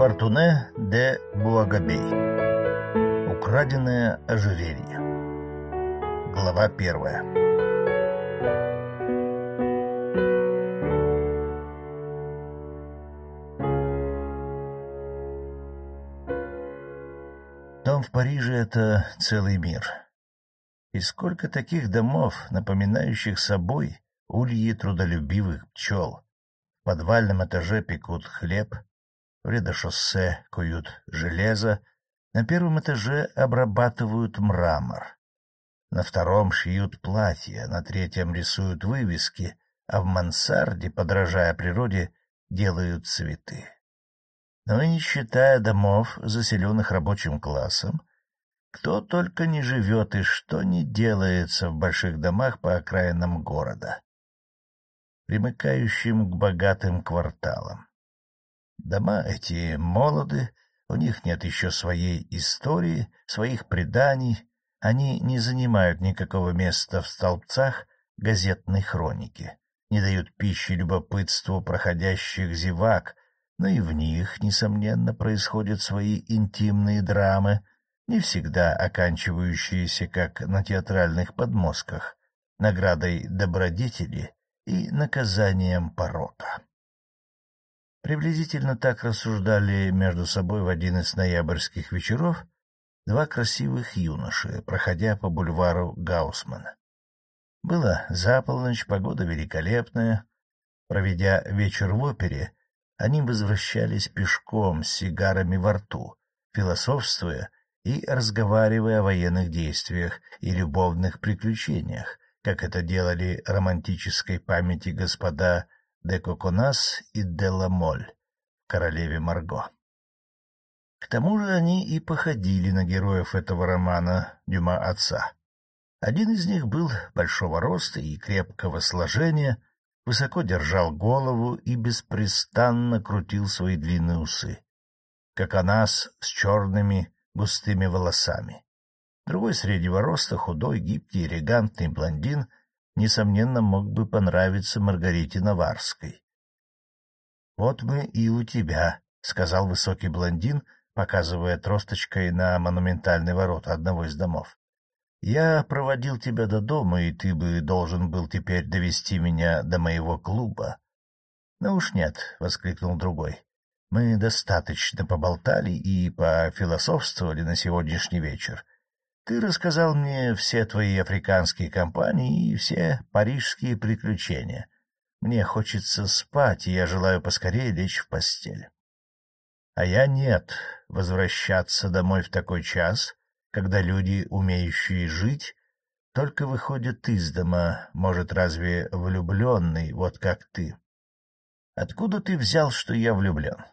Фортуне де Буагабей. Украденное ожерелье. Глава первая. Дом в Париже — это целый мир. И сколько таких домов, напоминающих собой ульи трудолюбивых пчел. В подвальном этаже пекут хлеб — редошоссе куют железо, на первом этаже обрабатывают мрамор. На втором шьют платья, на третьем рисуют вывески, а в мансарде, подражая природе, делают цветы. Но и не считая домов, заселенных рабочим классом, кто только не живет и что не делается в больших домах по окраинам города, примыкающим к богатым кварталам. Дома эти молоды, у них нет еще своей истории, своих преданий, они не занимают никакого места в столбцах газетной хроники, не дают пищи любопытству проходящих зевак, но и в них, несомненно, происходят свои интимные драмы, не всегда оканчивающиеся, как на театральных подмостках, наградой добродетели и наказанием порока. Приблизительно так рассуждали между собой в один из ноябрьских вечеров два красивых юноши, проходя по бульвару Гаусмана. Было за полночь, погода великолепная. Проведя вечер в опере, они возвращались пешком с сигарами во рту, философствуя и разговаривая о военных действиях и любовных приключениях, как это делали романтической памяти господа де Коконас и де Ламоль, королеве Марго. К тому же они и походили на героев этого романа Дюма отца. Один из них был большого роста и крепкого сложения, высоко держал голову и беспрестанно крутил свои длинные усы, как Анас с черными густыми волосами. Другой среднего роста, худой, гибкий, элегантный блондин — несомненно, мог бы понравиться Маргарите Наварской. — Вот мы и у тебя, — сказал высокий блондин, показывая тросточкой на монументальные ворота одного из домов. — Я проводил тебя до дома, и ты бы должен был теперь довести меня до моего клуба. — Ну уж нет, — воскликнул другой. — Мы достаточно поболтали и пофилософствовали на сегодняшний вечер. Ты рассказал мне все твои африканские компании и все парижские приключения. Мне хочется спать, и я желаю поскорее лечь в постель. А я нет, возвращаться домой в такой час, когда люди, умеющие жить, только выходят из дома, может, разве влюбленный, вот как ты? Откуда ты взял, что я влюблен?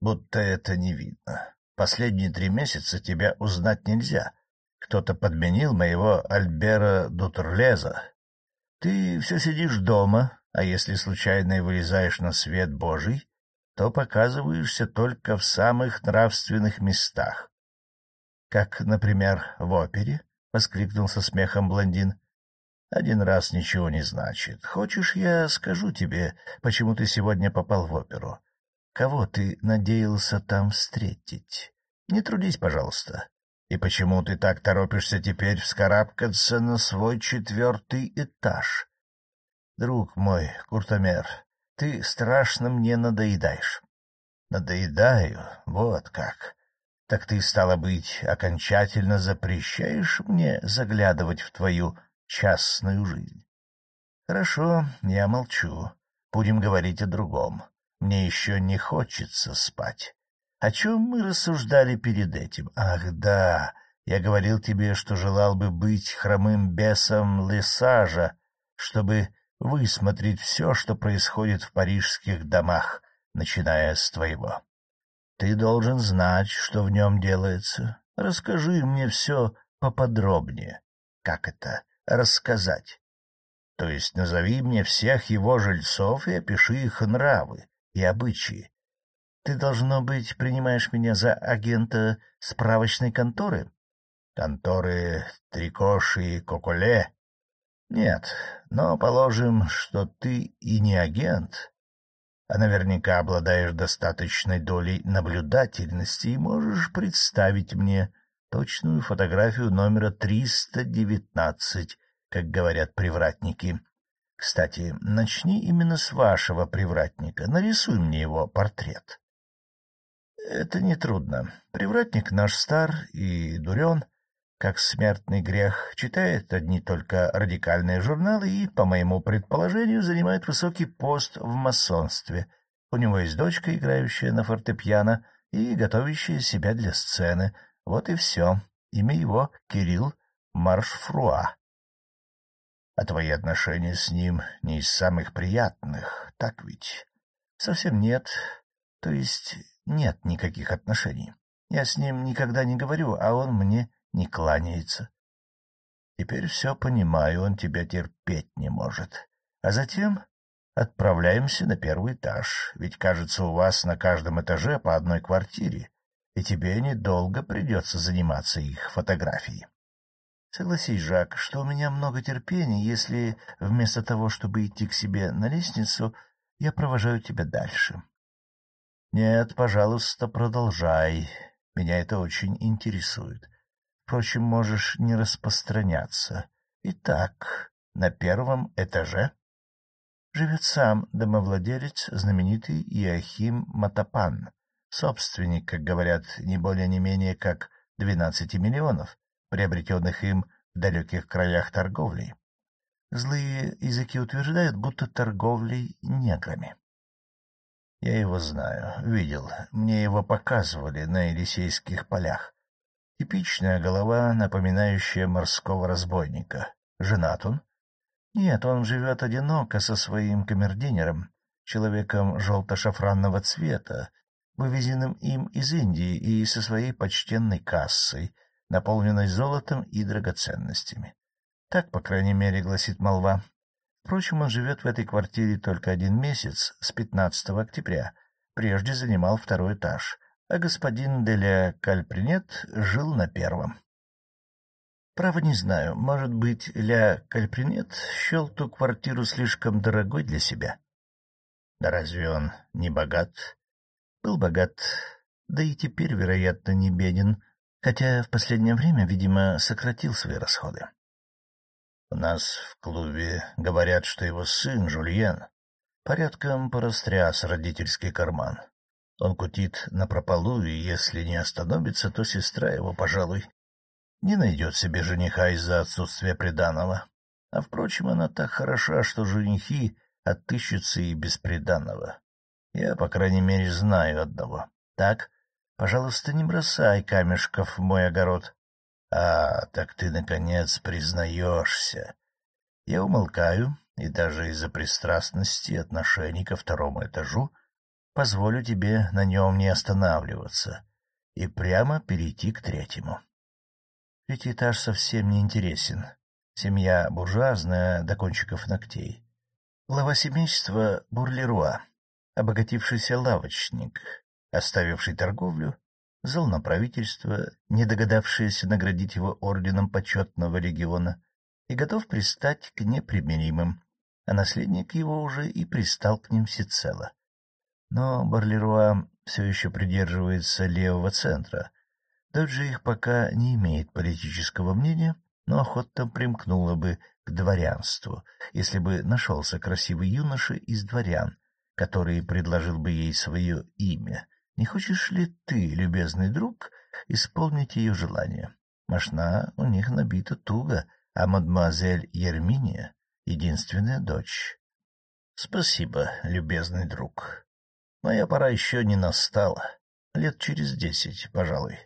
Будто это не видно. Последние три месяца тебя узнать нельзя. Кто-то подменил моего Альбера Дутерлеза. Ты все сидишь дома, а если случайно и вылезаешь на свет Божий, то показываешься только в самых нравственных местах. — Как, например, в опере? — воскликнул со смехом блондин. — Один раз ничего не значит. Хочешь, я скажу тебе, почему ты сегодня попал в оперу? Кого ты надеялся там встретить? Не трудись, пожалуйста. И почему ты так торопишься теперь вскарабкаться на свой четвертый этаж? Друг мой, Куртомер, ты страшно мне надоедаешь. Надоедаю, вот как. Так ты, стало быть, окончательно запрещаешь мне заглядывать в твою частную жизнь? Хорошо, я молчу. Будем говорить о другом. Мне еще не хочется спать. О чем мы рассуждали перед этим? Ах, да, я говорил тебе, что желал бы быть хромым бесом Лесажа, чтобы высмотреть все, что происходит в парижских домах, начиная с твоего. Ты должен знать, что в нем делается. Расскажи мне все поподробнее. Как это рассказать? То есть назови мне всех его жильцов и опиши их нравы и обычаи. Ты, должно быть, принимаешь меня за агента справочной конторы? Конторы Трикош и Коколе? Нет, но положим, что ты и не агент. а наверняка обладаешь достаточной долей наблюдательности и можешь представить мне точную фотографию номера 319, как говорят привратники. Кстати, начни именно с вашего привратника, нарисуй мне его портрет. Это нетрудно. Привратник наш стар и дурен, как смертный грех, читает одни только радикальные журналы и, по моему предположению, занимает высокий пост в масонстве. У него есть дочка, играющая на фортепиано и готовящая себя для сцены. Вот и все. Имя его — Кирилл Маршфруа. А твои отношения с ним не из самых приятных, так ведь? Совсем нет. То есть нет никаких отношений. Я с ним никогда не говорю, а он мне не кланяется. Теперь все понимаю, он тебя терпеть не может. А затем отправляемся на первый этаж, ведь, кажется, у вас на каждом этаже по одной квартире, и тебе недолго придется заниматься их фотографией. Согласись, Жак, что у меня много терпения, если вместо того, чтобы идти к себе на лестницу, я провожаю тебя дальше. Нет, пожалуйста, продолжай. Меня это очень интересует. Впрочем, можешь не распространяться. Итак, на первом этаже живет сам домовладелец, знаменитый Иохим Матапан, собственник, как говорят, не более не менее как двенадцати миллионов, приобретенных им в далеких краях торговлей. Злые языки утверждают, будто торговлей неграми. Я его знаю, видел, мне его показывали на Елисейских полях. Типичная голова, напоминающая морского разбойника. Женат он? Нет, он живет одиноко со своим камердинером, человеком желто-шафранного цвета, вывезенным им из Индии и со своей почтенной кассой, наполненной золотом и драгоценностями. Так, по крайней мере, гласит молва. Впрочем, он живет в этой квартире только один месяц, с 15 октября. Прежде занимал второй этаж а господин Деля Кальпринет жил на первом. Право не знаю, может быть, Ля Кальпринет счел ту квартиру слишком дорогой для себя. Да разве он не богат? Был богат, да и теперь, вероятно, не беден, хотя в последнее время, видимо, сократил свои расходы. У нас в клубе говорят, что его сын, Жульен, порядком порастряс родительский карман. Он кутит напропалую, и если не остановится, то сестра его, пожалуй, не найдет себе жениха из-за отсутствия приданого. А, впрочем, она так хороша, что женихи отыщутся и без приданого. Я, по крайней мере, знаю одного. Так, пожалуйста, не бросай камешков в мой огород. А, так ты, наконец, признаешься. Я умолкаю, и даже из-за пристрастности отношений ко второму этажу — позволю тебе на нем не останавливаться и прямо перейти к третьему. Третий этаж совсем не интересен. Семья буржуазная до кончиков ногтей. Глава семейства — Бурлеруа, обогатившийся лавочник, оставивший торговлю, зол на правительство, не догадавшееся наградить его орденом почетного легиона, и готов пристать к непримиримым, а наследник его уже и пристал к ним всецело. Но Барлеруа все еще придерживается левого центра. Даже их пока не имеет политического мнения, но охотно примкнула бы к дворянству, если бы нашелся красивый юноша из дворян, который предложил бы ей свое имя. Не хочешь ли ты, любезный друг, исполнить ее желание? Машна у них набита туго, а мадемуазель Ерминия — единственная дочь. — Спасибо, любезный друг. Моя пора еще не настала. Лет через десять, пожалуй.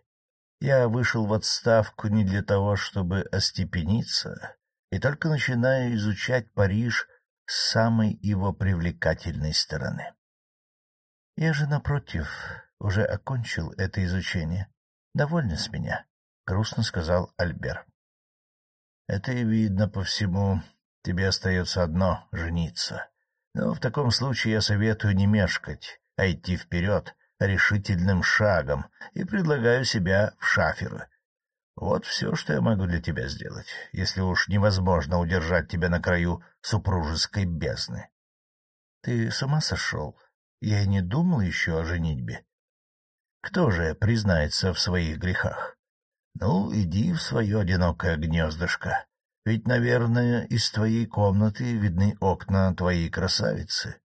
Я вышел в отставку не для того, чтобы остепениться, и только начинаю изучать Париж с самой его привлекательной стороны. Я же, напротив, уже окончил это изучение. Довольно с меня, — грустно сказал Альбер. — Это и видно по всему. Тебе остается одно — жениться. Но в таком случае я советую не мешкать а идти вперед решительным шагом и предлагаю себя в шаферы. Вот все, что я могу для тебя сделать, если уж невозможно удержать тебя на краю супружеской бездны. Ты с ума сошел? Я и не думал еще о женитьбе. Кто же признается в своих грехах? Ну, иди в свое одинокое гнездышко, ведь, наверное, из твоей комнаты видны окна твоей красавицы.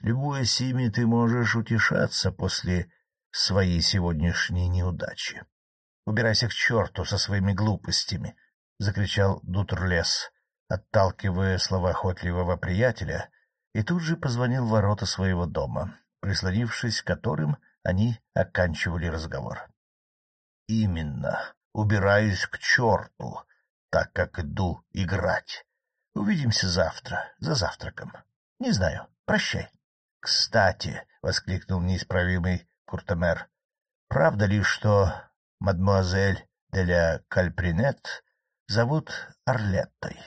Любуясь ими, ты можешь утешаться после своей сегодняшней неудачи. — Убирайся к черту со своими глупостями! — закричал Дутрлес, отталкивая словоохотливого приятеля, и тут же позвонил в ворота своего дома, прислонившись к которым они оканчивали разговор. — Именно. Убираюсь к черту, так как иду играть. Увидимся завтра, за завтраком. Не знаю. Прощай. — Кстати, — воскликнул неисправимый Куртемер, — правда ли, что мадемуазель Деля Кальпринет зовут Орлеттой?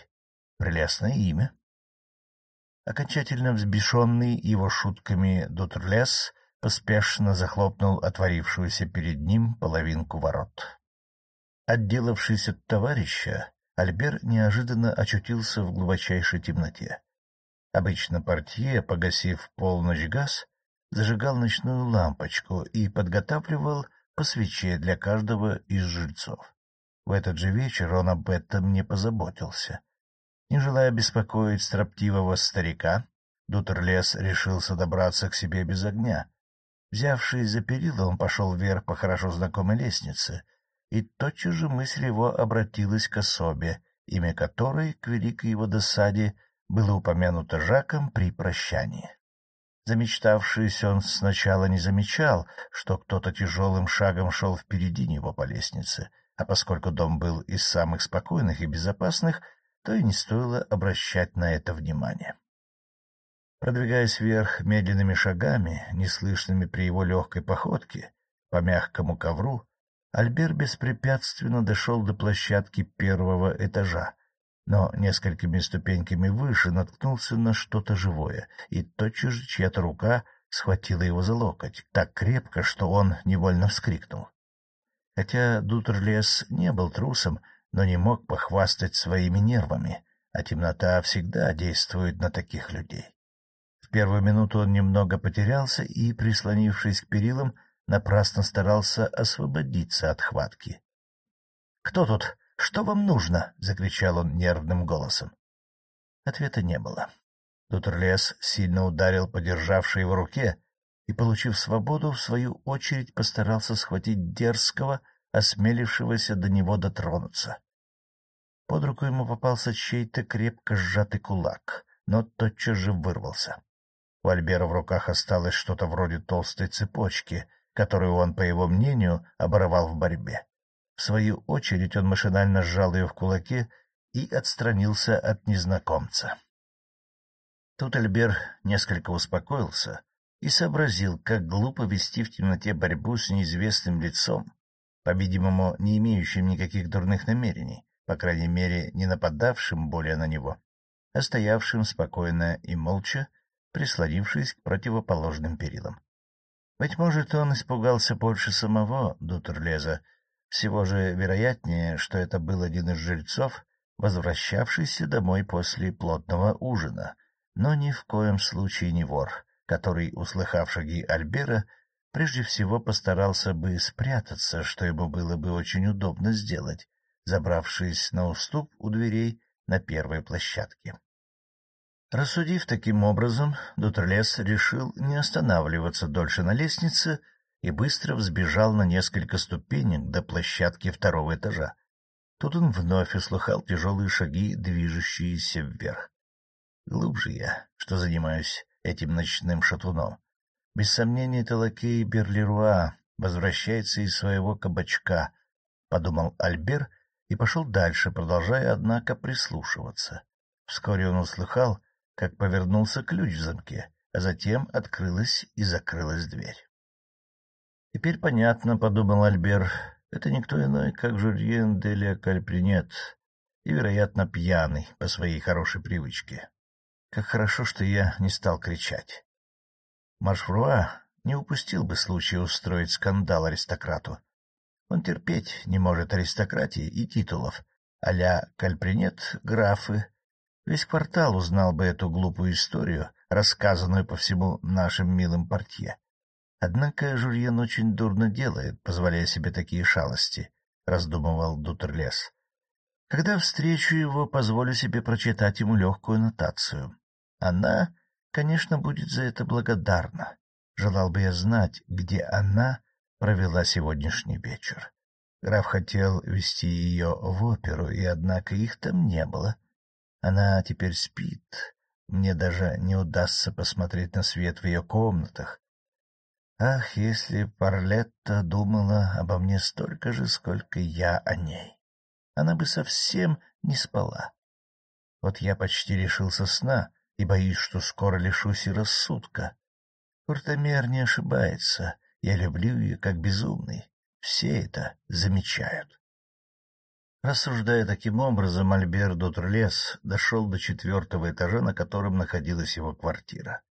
Прелестное имя. Окончательно взбешенный его шутками Дутрлес поспешно захлопнул отворившуюся перед ним половинку ворот. Отделавшись от товарища, Альбер неожиданно очутился в глубочайшей темноте. Обычно портье, погасив полночь газ, зажигал ночную лампочку и подготавливал по свече для каждого из жильцов. В этот же вечер он об этом не позаботился. Не желая беспокоить строптивого старика, Дутерлес решился добраться к себе без огня. Взявшись за перила, он пошел вверх по хорошо знакомой лестнице, и тотчас же мысль его обратилась к особе, имя которой, к великой его досаде, было упомянуто Жаком при прощании. Замечтавшись, он сначала не замечал, что кто-то тяжелым шагом шел впереди него по лестнице, а поскольку дом был из самых спокойных и безопасных, то и не стоило обращать на это внимание. Продвигаясь вверх медленными шагами, неслышными при его легкой походке, по мягкому ковру, Альбер беспрепятственно дошел до площадки первого этажа, но несколькими ступеньками выше наткнулся на что-то живое, и тотчас же чья-то рука схватила его за локоть так крепко, что он невольно вскрикнул. Хотя Дутерлес не был трусом, но не мог похвастать своими нервами, а темнота всегда действует на таких людей. В первую минуту он немного потерялся и, прислонившись к перилам, напрасно старался освободиться от хватки. — Кто тут? Что вам нужно? — закричал он нервным голосом. Ответа не было. Дутерлес сильно ударил по его руке и, получив свободу, в свою очередь постарался схватить дерзкого, осмелившегося до него дотронуться. Под руку ему попался чей-то крепко сжатый кулак, но тотчас же вырвался. У Альбера в руках осталось что-то вроде толстой цепочки, которую он, по его мнению, оборвал в борьбе. В свою очередь он машинально сжал ее в кулаке и отстранился от незнакомца. Тут Альбер несколько успокоился и сообразил, как глупо вести в темноте борьбу с неизвестным лицом, по-видимому, не имеющим никаких дурных намерений, по крайней мере, не нападавшим более на него, а стоявшим спокойно и молча, прислонившись к противоположным перилам. Быть может, он испугался больше самого Дутерлеза. Всего же вероятнее, что это был один из жильцов, возвращавшийся домой после плотного ужина, но ни в коем случае не вор, который, услыхав шаги Альбера, прежде всего постарался бы спрятаться, что ему было бы очень удобно сделать, забравшись на уступ у дверей на первой площадке. Рассудив таким образом, Дутерлес решил не останавливаться дольше на лестнице и быстро взбежал на несколько ступенек до площадки второго этажа. Тут он вновь услыхал тяжелые шаги, движущиеся вверх. Глубже я, что занимаюсь этим ночным шатуном. Без сомнения, это лакей Берлеруа возвращается из своего кабачка, — подумал Альбер и пошел дальше, продолжая, однако, прислушиваться. Вскоре он услыхал, как повернулся ключ в замке, а затем открылась и закрылась дверь. — Теперь понятно, — подумал Альбер, — это никто иной, как Жюльен де ля Кальпринет, и, вероятно, пьяный по своей хорошей привычке. Как хорошо, что я не стал кричать. Маршфруа не упустил бы случая устроить скандал аристократу. Он терпеть не может аристократии и титулов, а-ля Кальпринет — графы, Весь квартал узнал бы эту глупую историю рассказанную по всему нашим милым портье. Однако Жульен очень дурно делает, позволяя себе такие шалости, — раздумывал Дутерлес. Когда встречу его, позволю себе прочитать ему легкую нотацию. Она, конечно, будет за это благодарна. Желал бы я знать, где она провела сегодняшний вечер. Граф хотел вести ее в оперу, и однако их там не было. Она теперь спит. Мне даже не удастся посмотреть на свет в ее комнатах. Ах, если Парлетта думала обо мне столько же, сколько я о ней! Она бы совсем не спала. Вот я почти лишился сна и боюсь, что скоро лишусь и рассудка. Куртомер не ошибается. Я люблю ее как безумный. Все это замечают. Рассуждая таким образом, Альбер Дотрлес дошел до четвертого этажа, на котором находилась его квартира.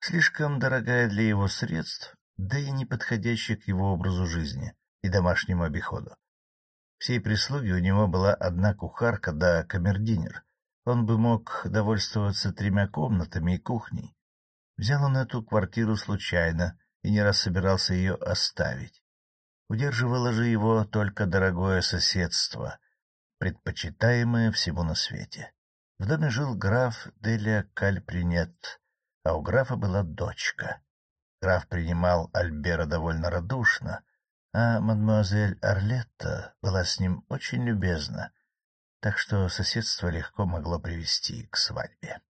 Слишком дорогая для его средств, да и не подходящая к его образу жизни и домашнему обиходу. Всей прислуги у него была одна кухарка да камердинер. Он бы мог довольствоваться тремя комнатами и кухней. Взял он эту квартиру случайно и не раз собирался ее оставить. Удерживало же его только дорогое соседство, предпочитаемое всему на свете. В доме жил граф Деля Кальпринет, а у графа была дочка. Граф принимал Альбера довольно радушно, а мадемуазель Арлетта была с ним очень любезна, так что соседство легко могло привести к свадьбе.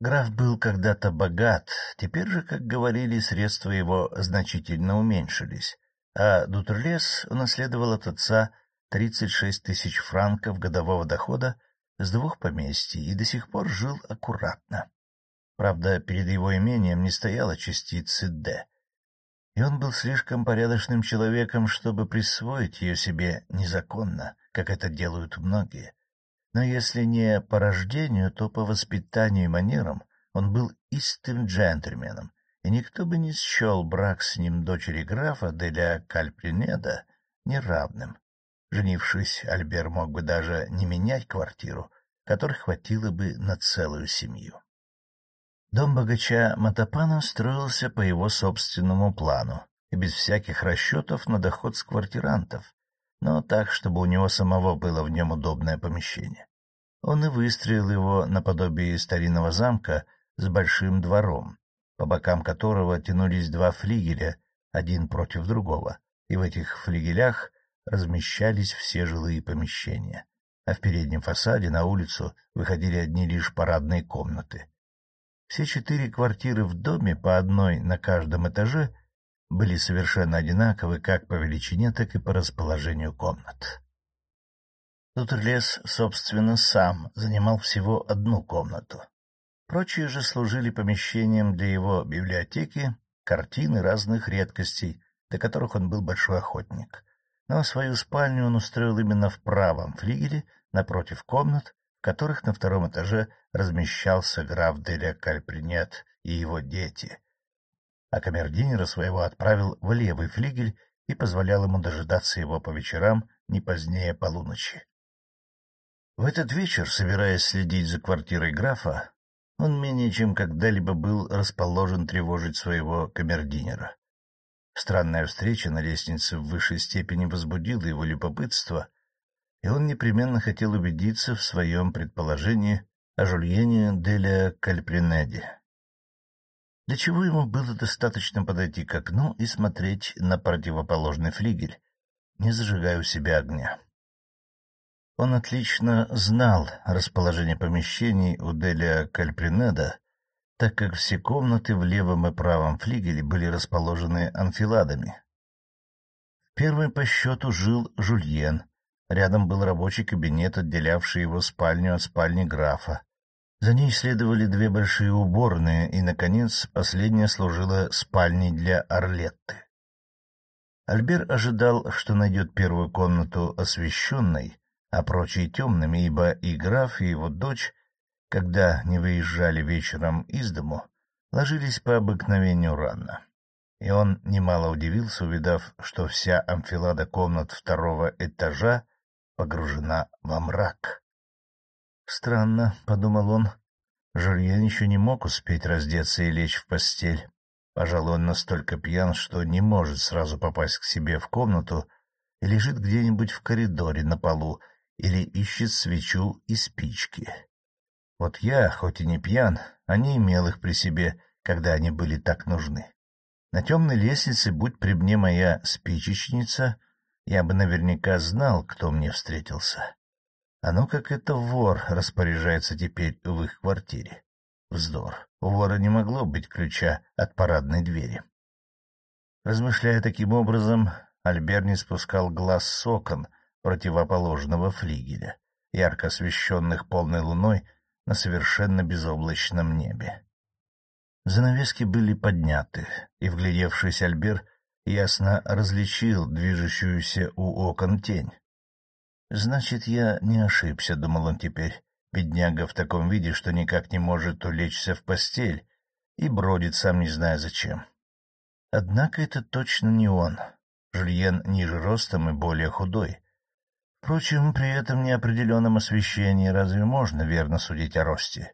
Граф был когда-то богат, теперь же, как говорили, средства его значительно уменьшились а Дутерлес унаследовал от отца 36 тысяч франков годового дохода с двух поместий и до сих пор жил аккуратно. Правда, перед его имением не стояла частицы «Д», и он был слишком порядочным человеком, чтобы присвоить ее себе незаконно, как это делают многие. Но если не по рождению, то по воспитанию и манерам он был истым джентльменом, и никто бы не счел брак с ним дочери графа Деля Кальпринеда неравным. Женившись, Альбер мог бы даже не менять квартиру, которой хватило бы на целую семью. Дом богача Матапана строился по его собственному плану и без всяких расчетов на доход с квартирантов, но так, чтобы у него самого было в нем удобное помещение. Он и выстроил его наподобие старинного замка с большим двором, по бокам которого тянулись два флигеля, один против другого, и в этих флигелях размещались все жилые помещения, а в переднем фасаде на улицу выходили одни лишь парадные комнаты. Все четыре квартиры в доме, по одной на каждом этаже, были совершенно одинаковы как по величине, так и по расположению комнат. Тут лес, собственно, сам занимал всего одну комнату, Прочие же служили помещением для его библиотеки, картины разных редкостей, до которых он был большой охотник. Но свою спальню он устроил именно в правом флигеле, напротив комнат, в которых на втором этаже размещался граф Деля Кальпринет и его дети. А камердинера своего отправил в левый флигель и позволял ему дожидаться его по вечерам не позднее полуночи. В этот вечер, собираясь следить за квартирой графа, он менее чем когда-либо был расположен тревожить своего камердинера. Странная встреча на лестнице в высшей степени возбудила его любопытство, и он непременно хотел убедиться в своем предположении о Жульене Деля Кальпринеде. Для чего ему было достаточно подойти к окну и смотреть на противоположный флигель, не зажигая у себя огня. Он отлично знал расположение помещений у Деля Кальпринеда, так как все комнаты в левом и правом флигеле были расположены анфиладами. Первый по счету жил Жульен. Рядом был рабочий кабинет, отделявший его спальню от спальни графа. За ней следовали две большие уборные, и, наконец, последняя служила спальней для Орлетты. Альбер ожидал, что найдет первую комнату освещенной, а прочие темными, ибо и граф, и его дочь, когда не выезжали вечером из дому, ложились по обыкновению рано. И он немало удивился, увидав, что вся амфилада комнат второго этажа погружена во мрак. «Странно», — подумал он, Жульен еще не мог успеть раздеться и лечь в постель. Пожалуй, он настолько пьян, что не может сразу попасть к себе в комнату и лежит где-нибудь в коридоре на полу или ищет свечу и спички. Вот я, хоть и не пьян, а не имел их при себе, когда они были так нужны. На темной лестнице, будь при мне моя спичечница, я бы наверняка знал, кто мне встретился. А ну как это вор распоряжается теперь в их квартире. Вздор. У вора не могло быть ключа от парадной двери. Размышляя таким образом, Альбер не спускал глаз с окон противоположного флигеля, ярко освещенных полной луной на совершенно безоблачном небе. Занавески были подняты, и, вглядевшись Альбер, ясно различил движущуюся у окон тень. «Значит, я не ошибся», — думал он теперь. Бедняга в таком виде, что никак не может улечься в постель и бродит сам не зная зачем. Однако это точно не он. Жульен ниже ростом и более худой. Впрочем, при этом неопределенном освещении разве можно верно судить о росте?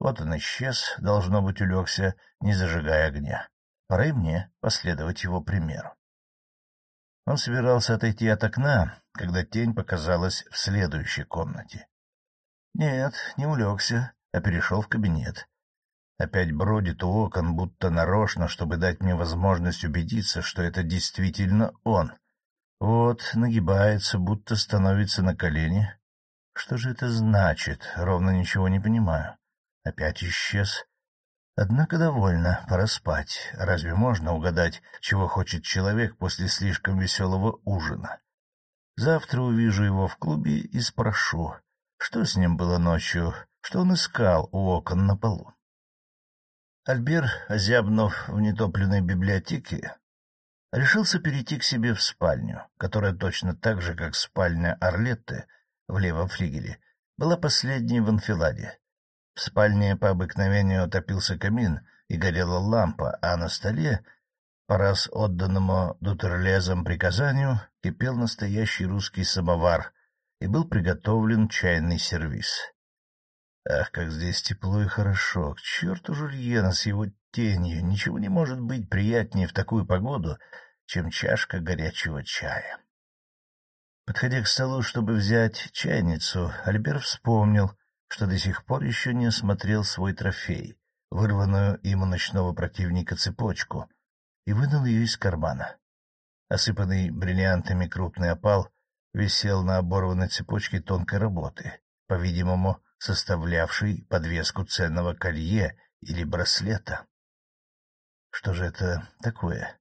Вот он исчез, должно быть, улегся, не зажигая огня. Пора и мне последовать его примеру. Он собирался отойти от окна, когда тень показалась в следующей комнате. Нет, не улегся, а перешел в кабинет. Опять бродит у окон, будто нарочно, чтобы дать мне возможность убедиться, что это действительно он. Вот, нагибается, будто становится на колени. Что же это значит? Ровно ничего не понимаю. Опять исчез. Однако довольно, пора спать. Разве можно угадать, чего хочет человек после слишком веселого ужина? Завтра увижу его в клубе и спрошу, что с ним было ночью, что он искал у окон на полу. Альбер, озябнув в нетопленной библиотеке, решился перейти к себе в спальню, которая точно так же, как спальня Орлетты в левом флигеле, была последней в анфиладе. В спальне по обыкновению топился камин и горела лампа, а на столе, по раз отданному Дутерлезом приказанию, кипел настоящий русский самовар и был приготовлен чайный сервиз. Ах, как здесь тепло и хорошо! К черту Жульена с его тенью! Ничего не может быть приятнее в такую погоду, чем чашка горячего чая. Подходя к столу, чтобы взять чайницу, Альбер вспомнил, что до сих пор еще не осмотрел свой трофей, вырванную им у ночного противника цепочку, и вынул ее из кармана. Осыпанный бриллиантами крупный опал висел на оборванной цепочке тонкой работы, по-видимому, составлявшей подвеску ценного колье или браслета. Что же это такое?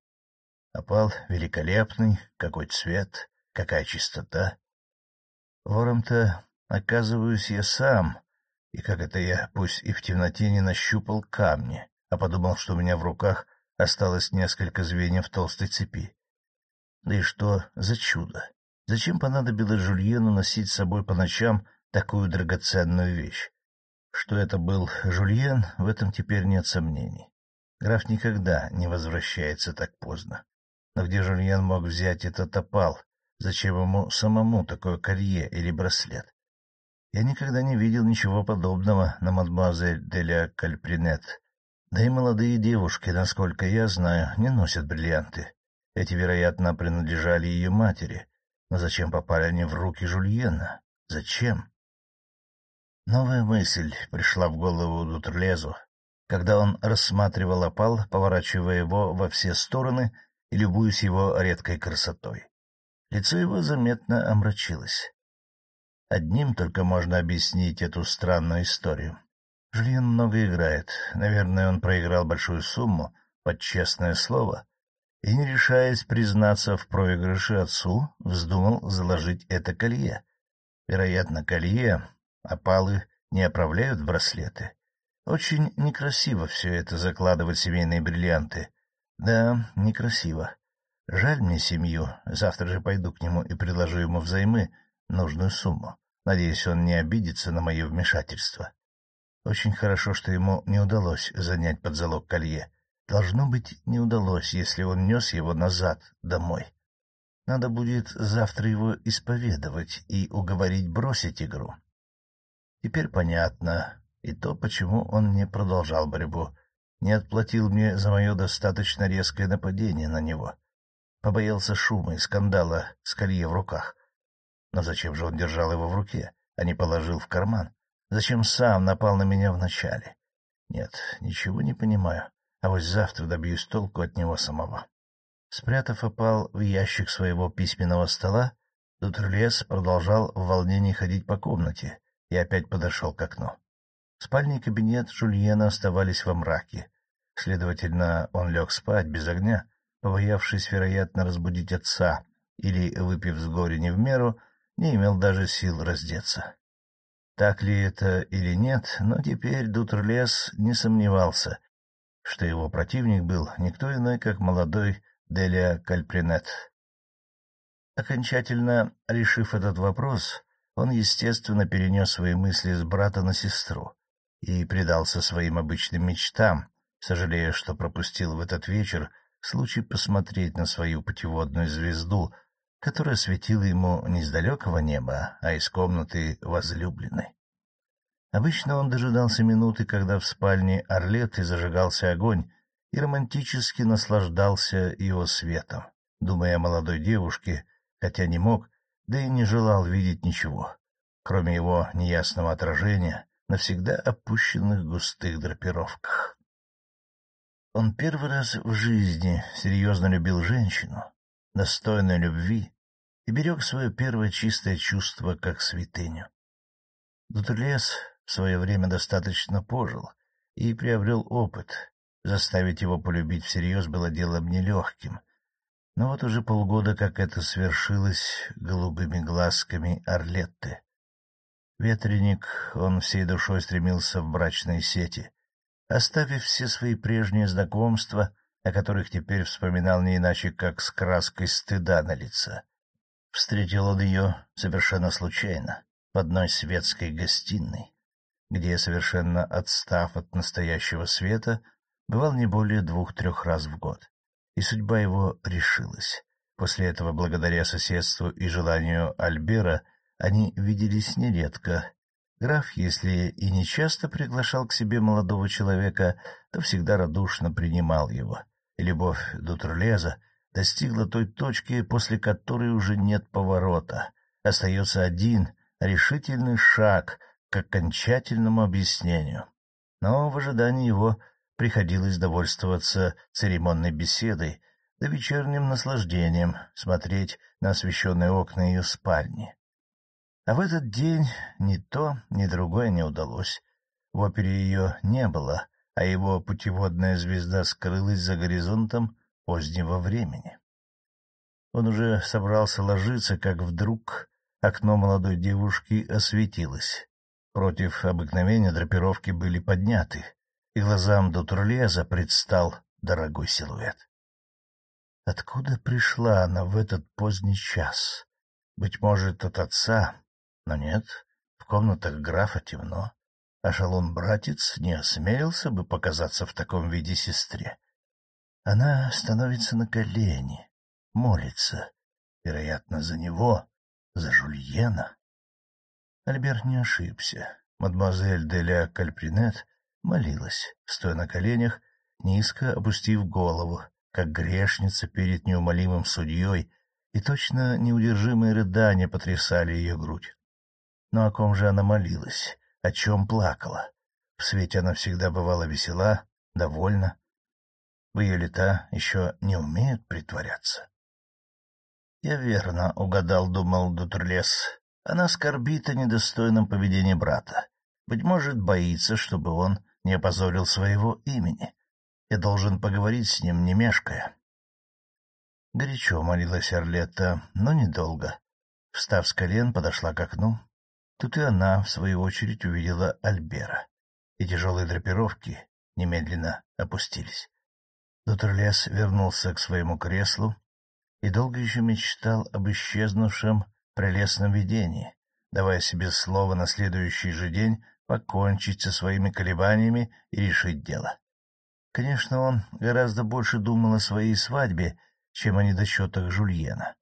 Опал великолепный, какой цвет, какая чистота. Вором-то Оказываюсь, я сам, и как это я, пусть и в темноте, не нащупал камни, а подумал, что у меня в руках осталось несколько звеньев толстой цепи. Да и что за чудо? Зачем понадобилось Жульену носить с собой по ночам такую драгоценную вещь? Что это был Жульен, в этом теперь нет сомнений. Граф никогда не возвращается так поздно. Но где Жульен мог взять этот опал? Зачем ему самому такое колье или браслет? Я никогда не видел ничего подобного на мадемуазель Деля Кальпринет. Да и молодые девушки, насколько я знаю, не носят бриллианты. Эти, вероятно, принадлежали ее матери. Но зачем попали они в руки Жульена? Зачем? Новая мысль пришла в голову Дутрлезу, когда он рассматривал опал, поворачивая его во все стороны и любуясь его редкой красотой. Лицо его заметно омрачилось. Одним только можно объяснить эту странную историю. Жульен много играет. Наверное, он проиграл большую сумму под честное слово и, не решаясь признаться в проигрыше отцу, вздумал заложить это колье. Вероятно, колье, опалы не оправляют браслеты. Очень некрасиво все это закладывать семейные бриллианты. Да, некрасиво. Жаль мне семью. Завтра же пойду к нему и предложу ему взаймы нужную сумму. Надеюсь, он не обидится на мое вмешательство. Очень хорошо, что ему не удалось занять под залог колье. Должно быть, не удалось, если он нес его назад, домой. Надо будет завтра его исповедовать и уговорить бросить игру. Теперь понятно, и то, почему он не продолжал борьбу, не отплатил мне за мое достаточно резкое нападение на него. Побоялся шума и скандала с колье в руках. Но зачем же он держал его в руке, а не положил в карман? Зачем сам напал на меня вначале? Нет, ничего не понимаю, а вот завтра добьюсь толку от него самого. Спрятав опал в ящик своего письменного стола, Дутерлес продолжал в волнении ходить по комнате и опять подошел к окну. Спальня и кабинет Жульена оставались во мраке. Следовательно, он лег спать без огня, побоявшись, вероятно, разбудить отца, или, выпив с горя не в меру, не имел даже сил раздеться. Так ли это или нет, но теперь Дутерлес не сомневался, что его противник был никто иной, как молодой Делия Кальпринет. Окончательно решив этот вопрос, он, естественно, перенес свои мысли с брата на сестру и предался своим обычным мечтам, сожалея, что пропустил в этот вечер случай посмотреть на свою путеводную звезду, которая светила ему не с далекого неба, а из комнаты возлюбленной. Обычно он дожидался минуты, когда в спальне Орлеты зажигался огонь, и романтически наслаждался его светом, думая о молодой девушке, хотя не мог, да и не желал видеть ничего, кроме его неясного отражения навсегда опущенных густых драпировках. Он первый раз в жизни серьезно любил женщину, достойную любви, и берег свое первое чистое чувство как святыню. Дутулес в свое время достаточно пожил и приобрел опыт. Заставить его полюбить всерьез было делом нелегким. Но вот уже полгода, как это свершилось голубыми глазками Орлетты. Ветреник, он всей душой стремился в брачные сети, оставив все свои прежние знакомства, о которых теперь вспоминал не иначе, как с краской стыда на лице. Встретил он ее совершенно случайно, в одной светской гостиной, где, совершенно отстав от настоящего света, бывал не более двух-трех раз в год, и судьба его решилась. После этого, благодаря соседству и желанию Альбера, они виделись нередко. Граф, если и не часто приглашал к себе молодого человека, то всегда радушно принимал его, любовь Дутрлеза достигла той точки, после которой уже нет поворота. Остается один решительный шаг к окончательному объяснению. Но в ожидании его приходилось довольствоваться церемонной беседой да вечерним наслаждением смотреть на освещенные окна ее спальни. А в этот день ни то, ни другое не удалось. В опере ее не было, а его путеводная звезда скрылась за горизонтом позднего времени. Он уже собрался ложиться, как вдруг окно молодой девушки осветилось. Против обыкновения драпировки были подняты, и глазам Дутурлеза предстал дорогой силуэт. Откуда пришла она в этот поздний час? Быть может, от отца, но нет, в комнатах графа темно, а шалун-братец не осмелился бы показаться в таком виде сестре. Она становится на колени, молится, вероятно, за него, за Жульена. Альберт не ошибся. Мадемуазель Деля Кальпринет молилась, стоя на коленях, низко опустив голову, как грешница перед неумолимым судьей, и точно неудержимые рыдания потрясали ее грудь. Но о ком же она молилась? О чем плакала? В свете она всегда бывала весела, довольна. В ее лета еще не умеют притворяться. Я верно угадал, — думал Дутрлес. Она скорбит о недостойном поведении брата. Быть может, боится, чтобы он не опозорил своего имени. Я должен поговорить с ним, не мешкая. Горячо молилась Орлетта, но недолго. Встав с колен, подошла к окну, Тут и она, в свою очередь, увидела Альбера, и тяжелые драпировки немедленно опустились. Доктор Лес вернулся к своему креслу и долго еще мечтал об исчезнувшем прелестном видении, давая себе слово на следующий же день покончить со своими колебаниями и решить дело. Конечно, он гораздо больше думал о своей свадьбе, чем о недочетах Жульена,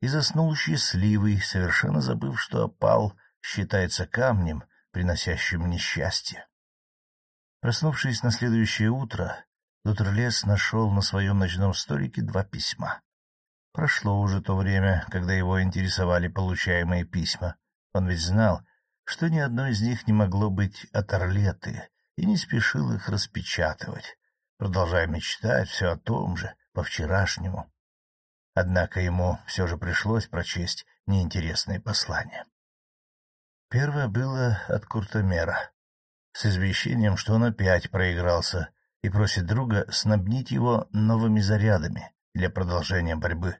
и заснул счастливый, совершенно забыв, что опал считается камнем, приносящим несчастье. Проснувшись на следующее утро, Дутерлес нашел на своем ночном столике два письма. Прошло уже то время, когда его интересовали получаемые письма. Он ведь знал, что ни одно из них не могло быть от Орлеты, и не спешил их распечатывать, продолжая мечтать все о том же, по-вчерашнему. Однако ему все же пришлось прочесть неинтересные послания. Первое было от Куртомера, с извещением, что он опять проигрался и просит друга снабнить его новыми зарядами для продолжения борьбы.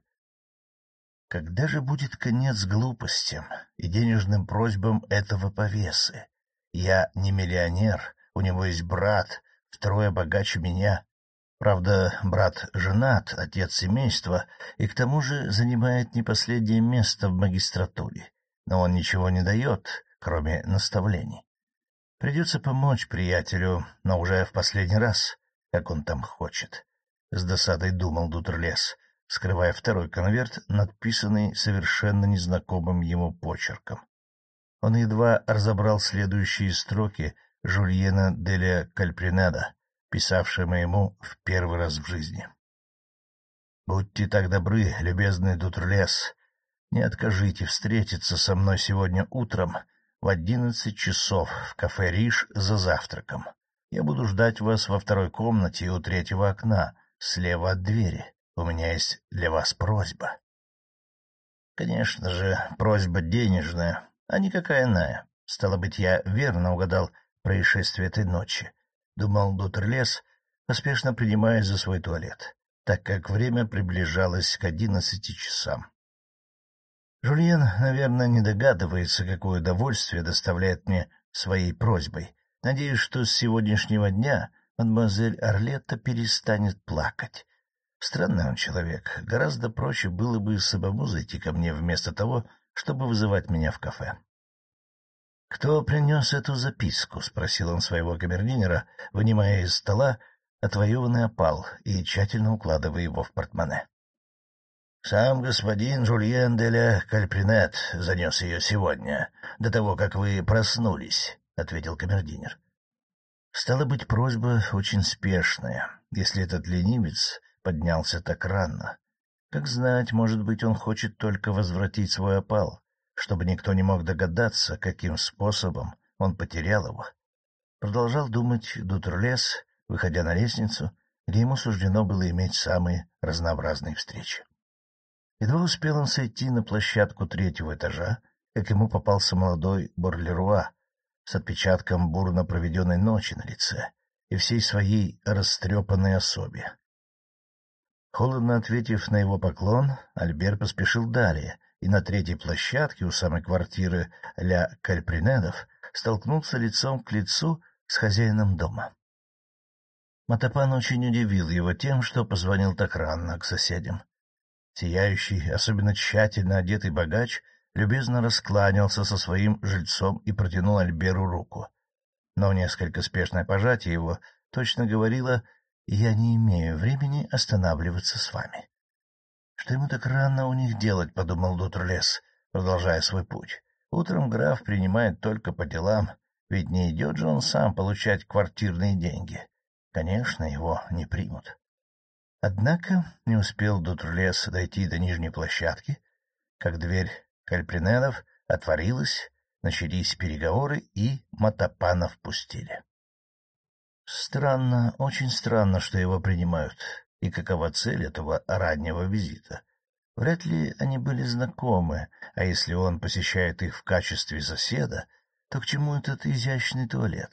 Когда же будет конец глупостям и денежным просьбам этого повесы? Я не миллионер, у него есть брат, втрое богаче меня. Правда, брат женат, отец семейства, и к тому же занимает не последнее место в магистратуре. Но он ничего не дает, кроме наставлений. Придется помочь приятелю, но уже в последний раз, как он там хочет. С досадой думал Дутерлес — скрывая второй конверт, надписанный совершенно незнакомым ему почерком. Он едва разобрал следующие строки Жульена деля Кальпринеда, писавшего ему в первый раз в жизни. «Будьте так добры, любезный Дутрлес, не откажите встретиться со мной сегодня утром в одиннадцать часов в кафе «Риш» за завтраком. Я буду ждать вас во второй комнате у третьего окна, слева от двери. У меня есть для вас просьба. Конечно же, просьба денежная, а никакая иная. Стало быть, я верно угадал происшествие этой ночи. Думал Дутерлес, поспешно принимаясь за свой туалет, так как время приближалось к одиннадцати часам. Жульен, наверное, не догадывается, какое удовольствие доставляет мне своей просьбой. Надеюсь, что с сегодняшнего дня мадемуазель Орлетта перестанет плакать Странный он человек. Гораздо проще было бы самому зайти ко мне вместо того, чтобы вызывать меня в кафе. — Кто принес эту записку? — спросил он своего камердинера, вынимая из стола отвоеванный опал и тщательно укладывая его в портмоне. — Сам господин Жульен де ля Кальпринет занес ее сегодня, до того, как вы проснулись, — ответил камердинер. Стало быть, просьба очень спешная, если этот ленивец поднялся так рано. Как знать, может быть, он хочет только возвратить свой опал, чтобы никто не мог догадаться, каким способом он потерял его. Продолжал думать Дутерлес, выходя на лестницу, где ему суждено было иметь самые разнообразные встречи. Едва успел он сойти на площадку третьего этажа, как ему попался молодой Борлеруа с отпечатком бурно проведенной ночи на лице и всей своей растрепанной особе. Холодно ответив на его поклон, Альбер поспешил далее, и на третьей площадке у самой квартиры Ля Кальпринедов столкнулся лицом к лицу с хозяином дома. Матапан очень удивил его тем, что позвонил так рано к соседям. Сияющий, особенно тщательно одетый богач, любезно раскланялся со своим жильцом и протянул Альберу руку. Но несколько спешное пожатие его точно говорило я не имею времени останавливаться с вами. — Что ему так рано у них делать? — подумал Дутрлес, продолжая свой путь. Утром граф принимает только по делам, ведь не идет же он сам получать квартирные деньги. Конечно, его не примут. Однако не успел Дутрлес дойти до нижней площадки, как дверь Кальприненов отворилась, начались переговоры, и Матапана впустили. Странно, очень странно, что его принимают. И какова цель этого раннего визита? Вряд ли они были знакомы, а если он посещает их в качестве соседа, то к чему этот изящный туалет?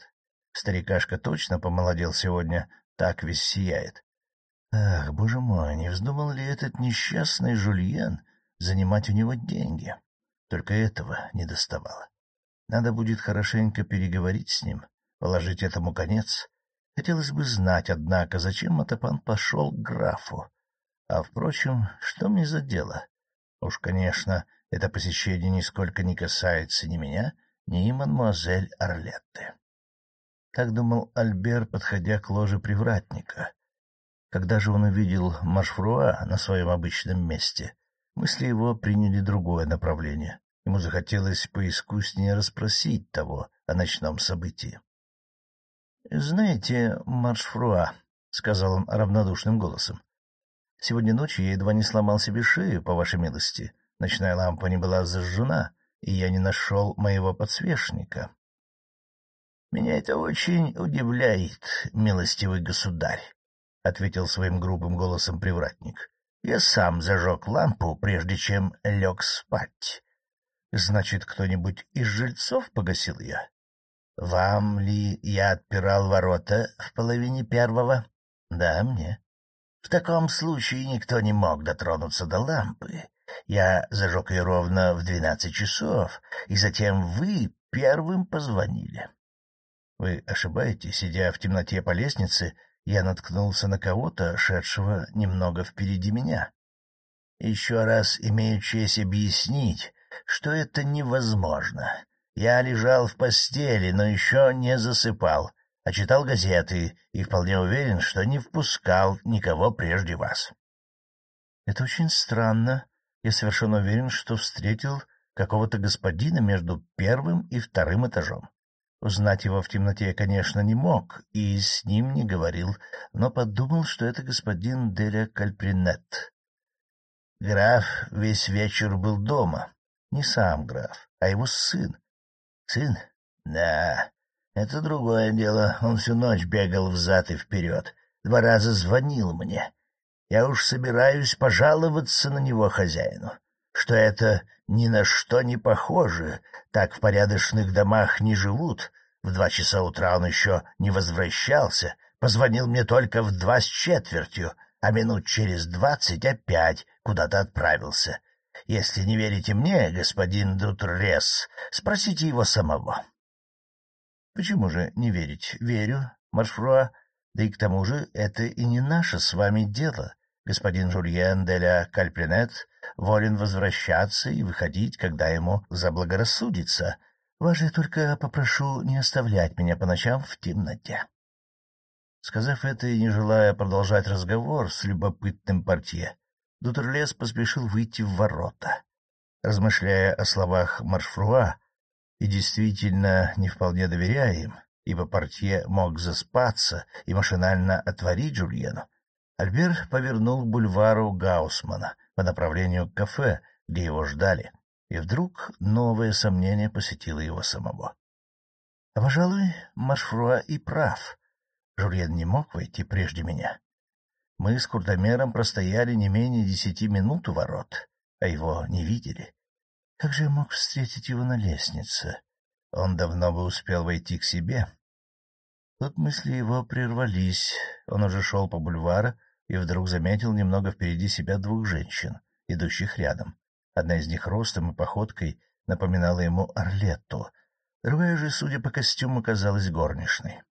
Старикашка точно помолодел сегодня, так весь сияет. Ах, боже мой, не вздумал ли этот несчастный Жульен занимать у него деньги? Только этого не доставало. Надо будет хорошенько переговорить с ним, положить этому конец, Хотелось бы знать, однако, зачем Матапан пошел к графу. А, впрочем, что мне за дело? Уж, конечно, это посещение нисколько не касается ни меня, ни мадемуазель Орлетты. Так думал Альбер, подходя к ложе привратника. Когда же он увидел Маршфруа на своем обычном месте, мысли его приняли другое направление. Ему захотелось поискуснее расспросить того о ночном событии. — Знаете, маршфруа, — сказал он равнодушным голосом, — сегодня ночью я едва не сломал себе шею, по вашей милости. Ночная лампа не была зажжена, и я не нашел моего подсвечника. — Меня это очень удивляет, милостивый государь, — ответил своим грубым голосом привратник. — Я сам зажег лампу, прежде чем лег спать. — Значит, кто-нибудь из жильцов погасил я? — Вам ли я отпирал ворота в половине первого? — Да, мне. — В таком случае никто не мог дотронуться до лампы. Я зажег ее ровно в двенадцать часов, и затем вы первым позвонили. Вы ошибаетесь, сидя в темноте по лестнице, я наткнулся на кого-то, шедшего немного впереди меня. Еще раз имею честь объяснить, что это невозможно. Я лежал в постели, но еще не засыпал, а читал газеты и вполне уверен, что не впускал никого прежде вас. — Это очень странно. Я совершенно уверен, что встретил какого-то господина между первым и вторым этажом. Узнать его в темноте я, конечно, не мог и с ним не говорил, но подумал, что это господин Деля Кальпринет. Граф весь вечер был дома. Не сам граф, а его сын. Сын? Да, это другое дело. Он всю ночь бегал взад и вперед. Два раза звонил мне. Я уж собираюсь пожаловаться на него хозяину, что это ни на что не похоже, так в порядочных домах не живут. В два часа утра он еще не возвращался, позвонил мне только в два с четвертью, а минут через двадцать опять куда-то отправился. Если не верите мне, господин Дутрес, спросите его самого. — Почему же не верить? Верю, Маршфруа. Да и к тому же это и не наше с вами дело. Господин Жульен де ля Кальпринет волен возвращаться и выходить, когда ему заблагорассудится. Вас же только попрошу не оставлять меня по ночам в темноте. Сказав это и не желая продолжать разговор с любопытным портье, Дутерлес поспешил выйти в ворота. Размышляя о словах Маршфруа и действительно не вполне доверяя им, ибо портье мог заспаться и машинально отворить Жульену, Альбер повернул к бульвару Гаусмана по направлению к кафе, где его ждали, и вдруг новое сомнение посетило его самого. Пожалуй, Маршфруа и прав. Жульен не мог войти прежде меня. Мы с Куртомером простояли не менее десяти минут у ворот, а его не видели. Как же я мог встретить его на лестнице? Он давно бы успел войти к себе. Тут мысли его прервались. Он уже шел по бульвару и вдруг заметил немного впереди себя двух женщин, идущих рядом. Одна из них ростом и походкой напоминала ему Орлетту, другая же, судя по костюму, казалась горничной.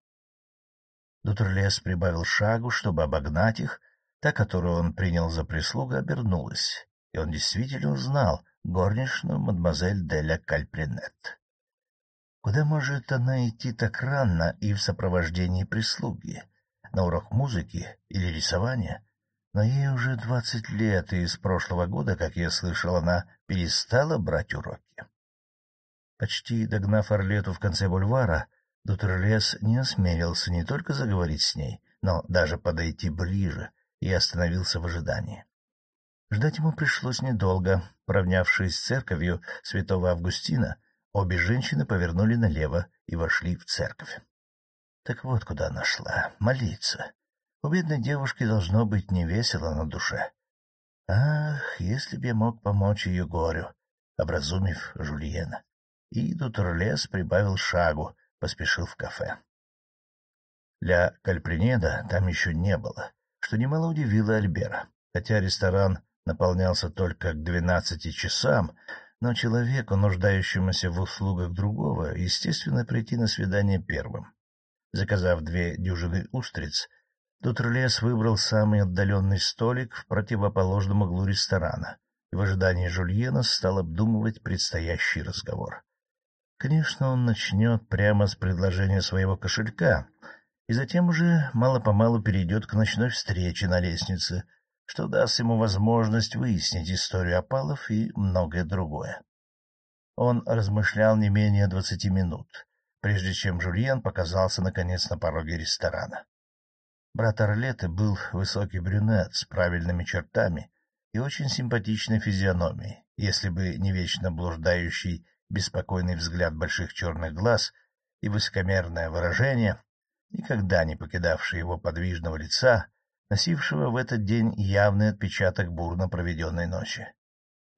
Дутерлес прибавил шагу, чтобы обогнать их. Та, которую он принял за прислугу, обернулась, и он действительно узнал горничную мадемуазель Деля Кальпринет. Куда может она идти так рано и в сопровождении прислуги? На урок музыки или рисования? Но ей уже двадцать лет, и с прошлого года, как я слышал, она перестала брать уроки. Почти догнав Орлету в конце бульвара, Доктор Лес не осмелился не только заговорить с ней, но даже подойти ближе и остановился в ожидании. Ждать ему пришлось недолго. Поравнявшись с церковью святого Августина, обе женщины повернули налево и вошли в церковь. Так вот куда она шла — молиться. У бедной девушки должно быть невесело на душе. Ах, если б я мог помочь ее горю, образумив Жульена. И Дутерлес прибавил шагу, поспешил в кафе. Для Кальпринеда там еще не было, что немало удивило Альбера. Хотя ресторан наполнялся только к двенадцати часам, но человеку, нуждающемуся в услугах другого, естественно, прийти на свидание первым. Заказав две дюжины устриц, Дутрелес выбрал самый отдаленный столик в противоположном углу ресторана и в ожидании Жульена стал обдумывать предстоящий разговор. Конечно, он начнет прямо с предложения своего кошелька, и затем уже мало-помалу перейдет к ночной встрече на лестнице, что даст ему возможность выяснить историю опалов и многое другое. Он размышлял не менее двадцати минут, прежде чем Жульен показался, наконец, на пороге ресторана. Брат Орлеты был высокий брюнет с правильными чертами и очень симпатичной физиономией, если бы не вечно блуждающий беспокойный взгляд больших черных глаз и высокомерное выражение, никогда не покидавшее его подвижного лица, носившего в этот день явный отпечаток бурно проведенной ночи.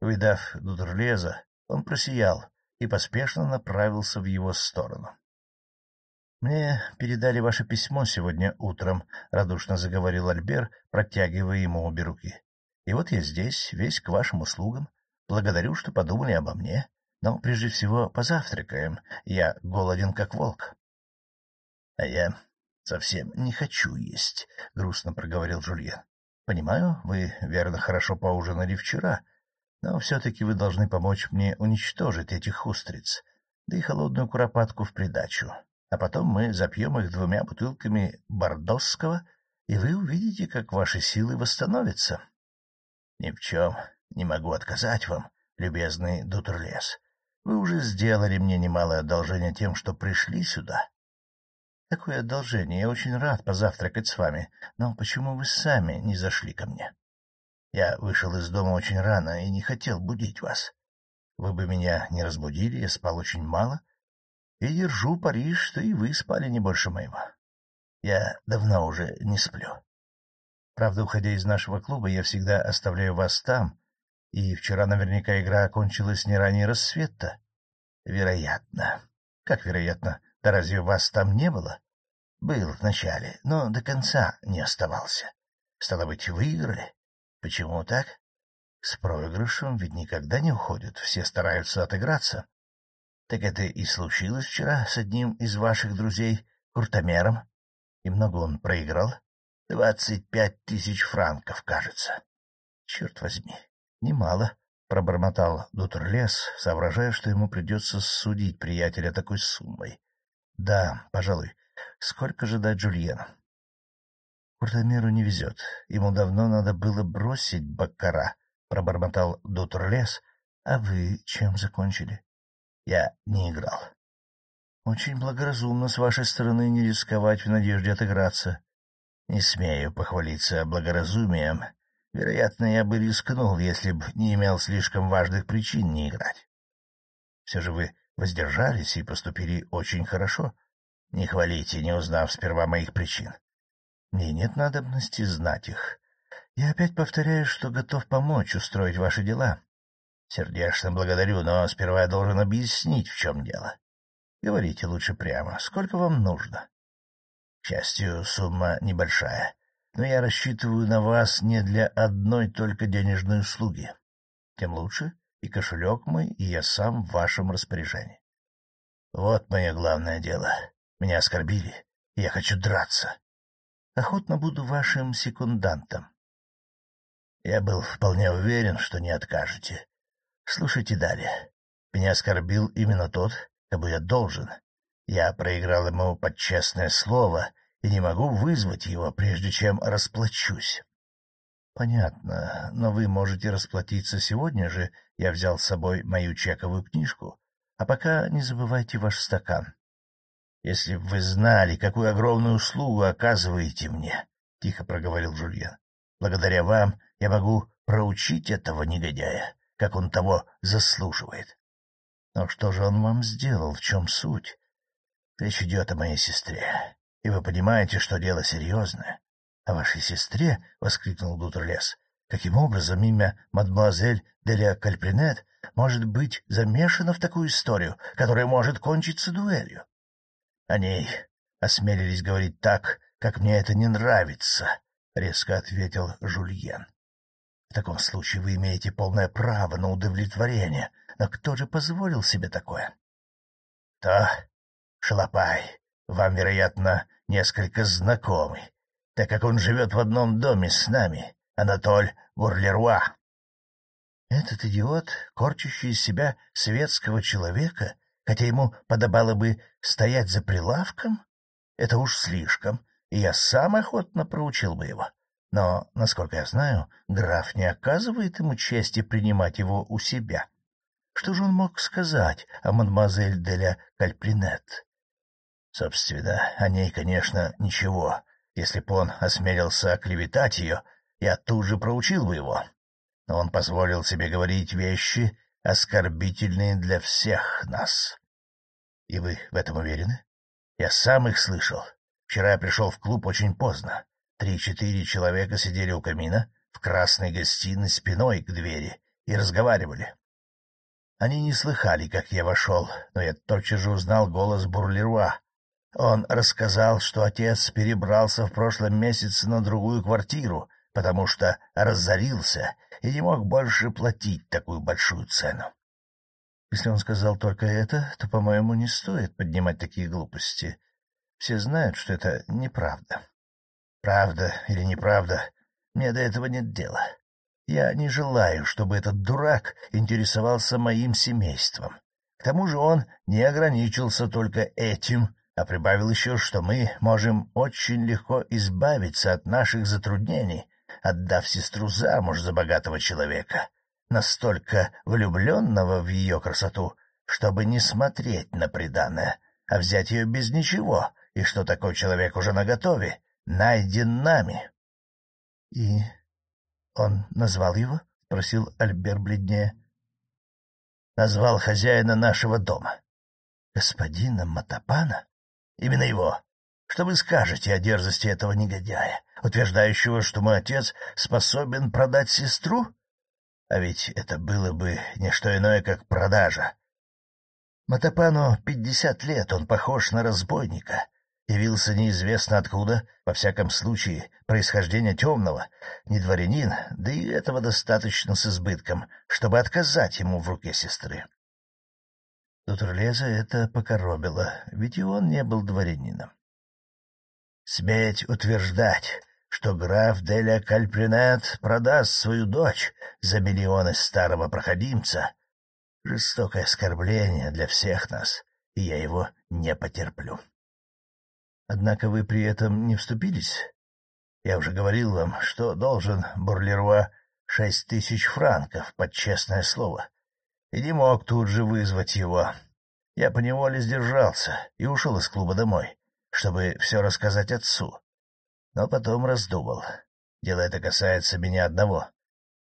Увидав Дутерлеза, он просиял и поспешно направился в его сторону. — Мне передали ваше письмо сегодня утром, — радушно заговорил Альбер, протягивая ему обе руки. — И вот я здесь, весь к вашим услугам. Благодарю, что подумали обо мне. Но прежде всего позавтракаем. Я голоден, как волк. — А я совсем не хочу есть, — грустно проговорил Жульен. — Понимаю, вы, верно, хорошо поужинали вчера, но все-таки вы должны помочь мне уничтожить этих устриц, да и холодную куропатку в придачу. А потом мы запьем их двумя бутылками бордосского, и вы увидите, как ваши силы восстановятся. — Ни в чем не могу отказать вам, любезный Дутерлес. Вы уже сделали мне немалое одолжение тем, что пришли сюда. — Какое одолжение? Я очень рад позавтракать с вами. Но почему вы сами не зашли ко мне? Я вышел из дома очень рано и не хотел будить вас. Вы бы меня не разбудили, я спал очень мало. И держу пари, что и вы спали не больше моего. Я давно уже не сплю. Правда, уходя из нашего клуба, я всегда оставляю вас там, и вчера наверняка игра окончилась не ранее рассвета. Вероятно. Как вероятно? Да разве вас там не было? Был вначале, но до конца не оставался. Стало быть, выиграли? Почему так? С проигрышем ведь никогда не уходят, все стараются отыграться. Так это и случилось вчера с одним из ваших друзей, Куртомером. И много он проиграл? Двадцать пять тысяч франков, кажется. Черт возьми, Немало, — пробормотал доктор Лес, соображая, что ему придется судить приятеля такой суммой. — Да, пожалуй. Сколько же дать Джульену? Куртомеру не везет. Ему давно надо было бросить Баккара, — пробормотал доктор Лес. — А вы чем закончили? — Я не играл. — Очень благоразумно с вашей стороны не рисковать в надежде отыграться. Не смею похвалиться благоразумием, Вероятно, я бы рискнул, если бы не имел слишком важных причин не играть. Все же вы воздержались и поступили очень хорошо. Не хвалите, не узнав сперва моих причин. Мне нет надобности знать их. Я опять повторяю, что готов помочь устроить ваши дела. Сердечно благодарю, но сперва я должен объяснить, в чем дело. Говорите лучше прямо, сколько вам нужно. К счастью, сумма небольшая но я рассчитываю на вас не для одной только денежной услуги. Тем лучше, и кошелек мой, и я сам в вашем распоряжении. Вот мое главное дело. Меня оскорбили, и я хочу драться. Охотно буду вашим секундантом. Я был вполне уверен, что не откажете. Слушайте далее. Меня оскорбил именно тот, кому я должен. Я проиграл ему под честное слово и не могу вызвать его, прежде чем расплачусь. — Понятно, но вы можете расплатиться сегодня же. Я взял с собой мою чековую книжку. А пока не забывайте ваш стакан. — Если бы вы знали, какую огромную услугу оказываете мне, — тихо проговорил Жульен, — благодаря вам я могу проучить этого негодяя, как он того заслуживает. Но что же он вам сделал, в чем суть? Речь идет о моей сестре и вы понимаете, что дело серьезное. — А вашей сестре, — воскликнул Дутерлес, — каким образом имя мадемуазель Деля Кальпринет может быть замешано в такую историю, которая может кончиться дуэлью? — О ней осмелились говорить так, как мне это не нравится, — резко ответил Жульен. — В таком случае вы имеете полное право на удовлетворение, но кто же позволил себе такое? — Кто? Шалопай, вам, вероятно, несколько знакомый, так как он живет в одном доме с нами, Анатоль Бурлеруа. Этот идиот, корчащий из себя светского человека, хотя ему подобало бы стоять за прилавком, это уж слишком, и я сам охотно проучил бы его. Но, насколько я знаю, граф не оказывает ему чести принимать его у себя. Что же он мог сказать о мадемуазель де ля Кальпринет? Собственно, о ней, конечно, ничего. Если б он осмелился оклеветать ее, я тут же проучил бы его. Но он позволил себе говорить вещи, оскорбительные для всех нас. И вы в этом уверены? Я сам их слышал. Вчера я пришел в клуб очень поздно. Три-четыре человека сидели у камина в красной гостиной спиной к двери и разговаривали. Они не слыхали, как я вошел, но я тотчас же узнал голос Бурлеруа. Он рассказал, что отец перебрался в прошлом месяце на другую квартиру, потому что разорился и не мог больше платить такую большую цену. Если он сказал только это, то, по-моему, не стоит поднимать такие глупости. Все знают, что это неправда. Правда или неправда, мне до этого нет дела. Я не желаю, чтобы этот дурак интересовался моим семейством. К тому же он не ограничился только этим, а прибавил еще, что мы можем очень легко избавиться от наших затруднений, отдав сестру замуж за богатого человека, настолько влюбленного в ее красоту, чтобы не смотреть на преданное, а взять ее без ничего, и что такой человек уже наготове, найден нами. — И он назвал его? — спросил Альбер бледнее. — Назвал хозяина нашего дома. — Господина Матапана? — Именно его. Что вы скажете о дерзости этого негодяя, утверждающего, что мой отец способен продать сестру? А ведь это было бы не что иное, как продажа. Матапану пятьдесят лет, он похож на разбойника. Явился неизвестно откуда, во всяком случае, происхождение темного, не дворянин, да и этого достаточно с избытком, чтобы отказать ему в руке сестры. Леза это покоробило, ведь и он не был дворянином. Сметь утверждать, что граф Деля Кальпринет продаст свою дочь за миллионы старого проходимца — жестокое оскорбление для всех нас, и я его не потерплю. Однако вы при этом не вступились? Я уже говорил вам, что должен Бурлеруа шесть тысяч франков под честное слово, и не мог тут же вызвать его. Я поневоле сдержался и ушел из клуба домой чтобы все рассказать отцу. Но потом раздумал. Дело это касается меня одного.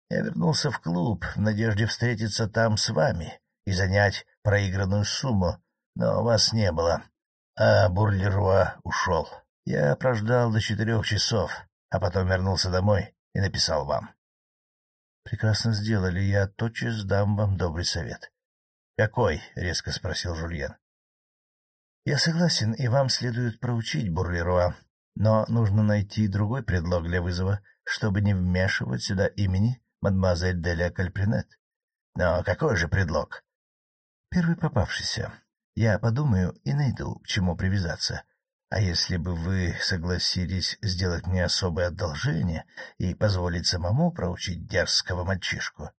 Я вернулся в клуб в надежде встретиться там с вами и занять проигранную сумму, но вас не было, а Бурлеруа ушел. Я прождал до четырех часов, а потом вернулся домой и написал вам. — Прекрасно сделали, я тотчас дам вам добрый совет. — Какой? — резко спросил Жульен. Я согласен, и вам следует проучить Бурлеруа, но нужно найти другой предлог для вызова, чтобы не вмешивать сюда имени мадемуазель Деля Кальпринет. Но какой же предлог? Первый попавшийся. Я подумаю и найду, к чему привязаться. А если бы вы согласились сделать мне особое одолжение и позволить самому проучить дерзкого мальчишку?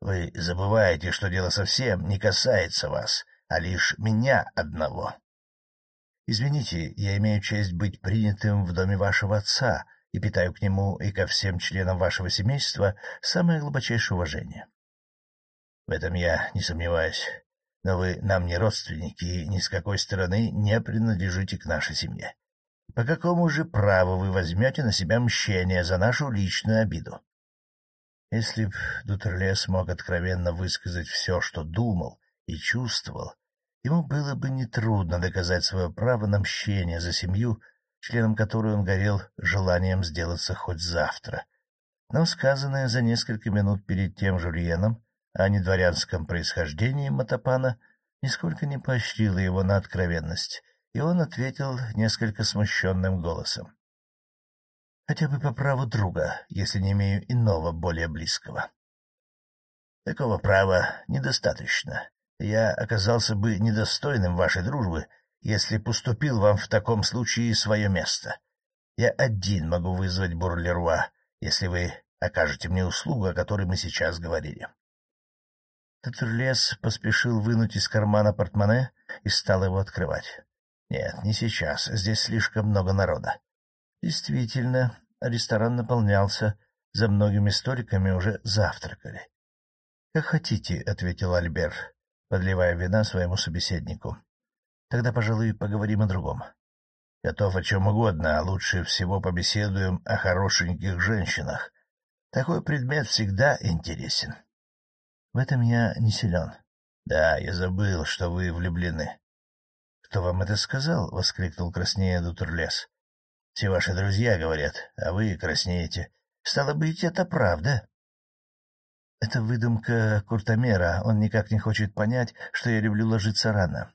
Вы забываете, что дело совсем не касается вас, а лишь меня одного. Извините, я имею честь быть принятым в доме вашего отца и питаю к нему и ко всем членам вашего семейства самое глубочайшее уважение. В этом я не сомневаюсь, но вы нам не родственники и ни с какой стороны не принадлежите к нашей семье. По какому же праву вы возьмете на себя мщение за нашу личную обиду? Если б Дутерле смог откровенно высказать все, что думал и чувствовал, ему было бы нетрудно доказать свое право на мщение за семью, членом которой он горел желанием сделаться хоть завтра. Но сказанное за несколько минут перед тем Жульеном о недворянском происхождении Матапана нисколько не поощрило его на откровенность, и он ответил несколько смущенным голосом. — Хотя бы по праву друга, если не имею иного, более близкого. — Такого права недостаточно, я оказался бы недостойным вашей дружбы, если поступил вам в таком случае свое место. Я один могу вызвать Бурлеруа, если вы окажете мне услугу, о которой мы сейчас говорили. Татурлес поспешил вынуть из кармана портмоне и стал его открывать. Нет, не сейчас, здесь слишком много народа. Действительно, ресторан наполнялся, за многими столиками уже завтракали. — Как хотите, — ответил Альбер подливая вина своему собеседнику. — Тогда, пожалуй, поговорим о другом. Готов о чем угодно, а лучше всего побеседуем о хорошеньких женщинах. Такой предмет всегда интересен. В этом я не силен. Да, я забыл, что вы влюблены. — Кто вам это сказал? — воскликнул краснея Дутерлес. — Все ваши друзья говорят, а вы краснеете. Стало быть, это правда. — Это выдумка Куртомера. Он никак не хочет понять, что я люблю ложиться рано.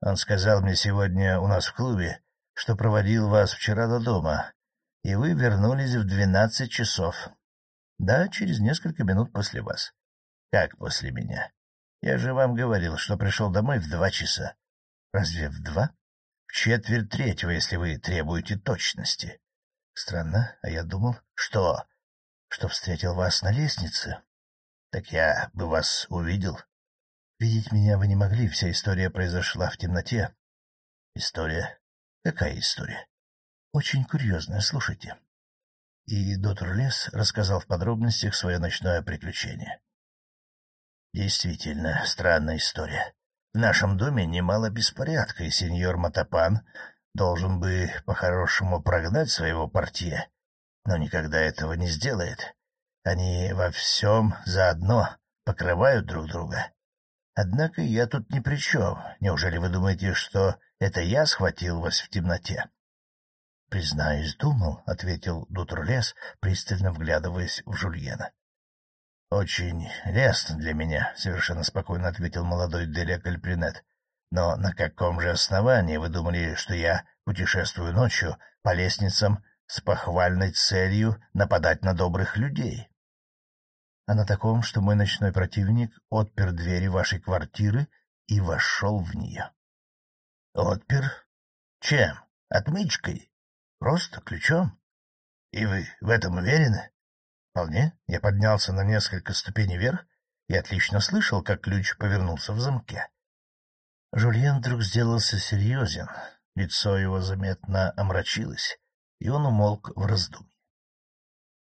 Он сказал мне сегодня у нас в клубе, что проводил вас вчера до дома, и вы вернулись в двенадцать часов. Да, через несколько минут после вас. Как после меня? Я же вам говорил, что пришел домой в два часа. Разве в два? В четверть третьего, если вы требуете точности. Странно, а я думал... Что? Что встретил вас на лестнице? Так я бы вас увидел. Видеть меня вы не могли, вся история произошла в темноте. История? Какая история? Очень курьезная, слушайте. И доктор Лес рассказал в подробностях свое ночное приключение. Действительно, странная история. В нашем доме немало беспорядка, и сеньор Матапан должен бы по-хорошему прогнать своего портье, но никогда этого не сделает. Они во всем заодно покрывают друг друга. Однако я тут ни при чем. Неужели вы думаете, что это я схватил вас в темноте? — Признаюсь, думал, — ответил Дутрлес, пристально вглядываясь в Жульена. — Очень лестно для меня, — совершенно спокойно ответил молодой Деля Кальпринет. — Но на каком же основании вы думали, что я путешествую ночью по лестницам с похвальной целью нападать на добрых людей? А на таком, что мой ночной противник отпер двери вашей квартиры и вошел в нее. — Отпер? Чем? Отмычкой? Просто ключом? И вы в этом уверены? — Вполне. Я поднялся на несколько ступеней вверх и отлично слышал, как ключ повернулся в замке. Жульен вдруг сделался серьезен, лицо его заметно омрачилось, и он умолк в раздумье.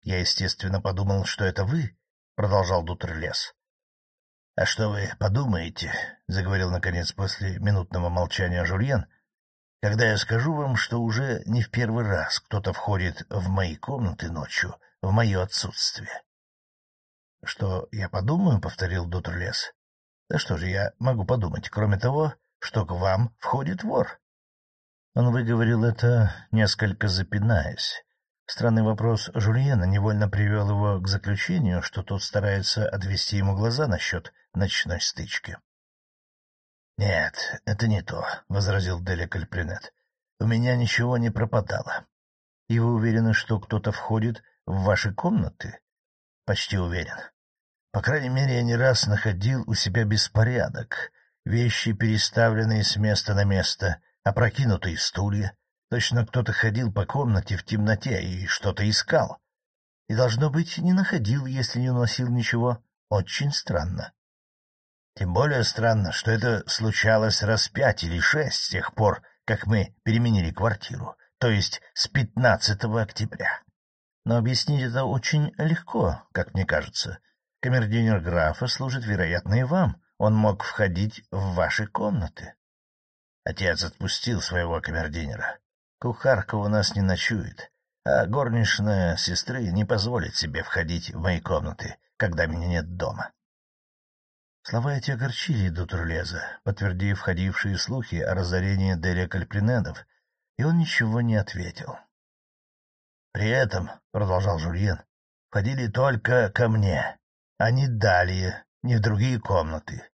Я, естественно, подумал, что это вы — продолжал Дутерлес. — А что вы подумаете, — заговорил, наконец, после минутного молчания Жульен, — когда я скажу вам, что уже не в первый раз кто-то входит в мои комнаты ночью в мое отсутствие? — Что я подумаю, — повторил Дутерлес. — Да что же я могу подумать, кроме того, что к вам входит вор? Он выговорил это, несколько запинаясь. Странный вопрос Жульена невольно привел его к заключению, что тот старается отвести ему глаза насчет ночной стычки. — Нет, это не то, — возразил Деля Кальпринет. — У меня ничего не пропадало. — И вы уверены, что кто-то входит в ваши комнаты? — Почти уверен. По крайней мере, я не раз находил у себя беспорядок, вещи, переставленные с места на место, опрокинутые стулья, Точно кто-то ходил по комнате в темноте и что-то искал. И, должно быть, не находил, если не уносил ничего. Очень странно. Тем более странно, что это случалось раз пять или шесть с тех пор, как мы переменили квартиру, то есть с 15 октября. Но объяснить это очень легко, как мне кажется. Камердинер графа служит, вероятно, и вам. Он мог входить в ваши комнаты. Отец отпустил своего камердинера. Кухарка у нас не ночует, а горничная сестры не позволит себе входить в мои комнаты, когда меня нет дома. Слова эти огорчили Дутрлеза, подтвердив входившие слухи о разорении Деля Кальпринедов, и он ничего не ответил. — При этом, — продолжал Жульен, — входили только ко мне, а не далее, не в другие комнаты.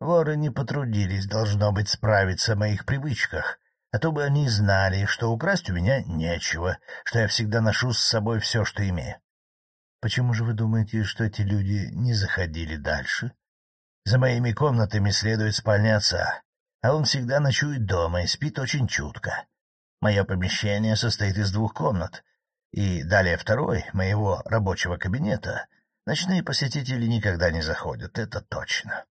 Воры не потрудились, должно быть, справиться о моих привычках, а то бы они знали, что украсть у меня нечего, что я всегда ношу с собой все, что имею. Почему же вы думаете, что эти люди не заходили дальше? За моими комнатами следует спальня отца, а он всегда ночует дома и спит очень чутко. Мое помещение состоит из двух комнат, и далее второй, моего рабочего кабинета, ночные посетители никогда не заходят, это точно.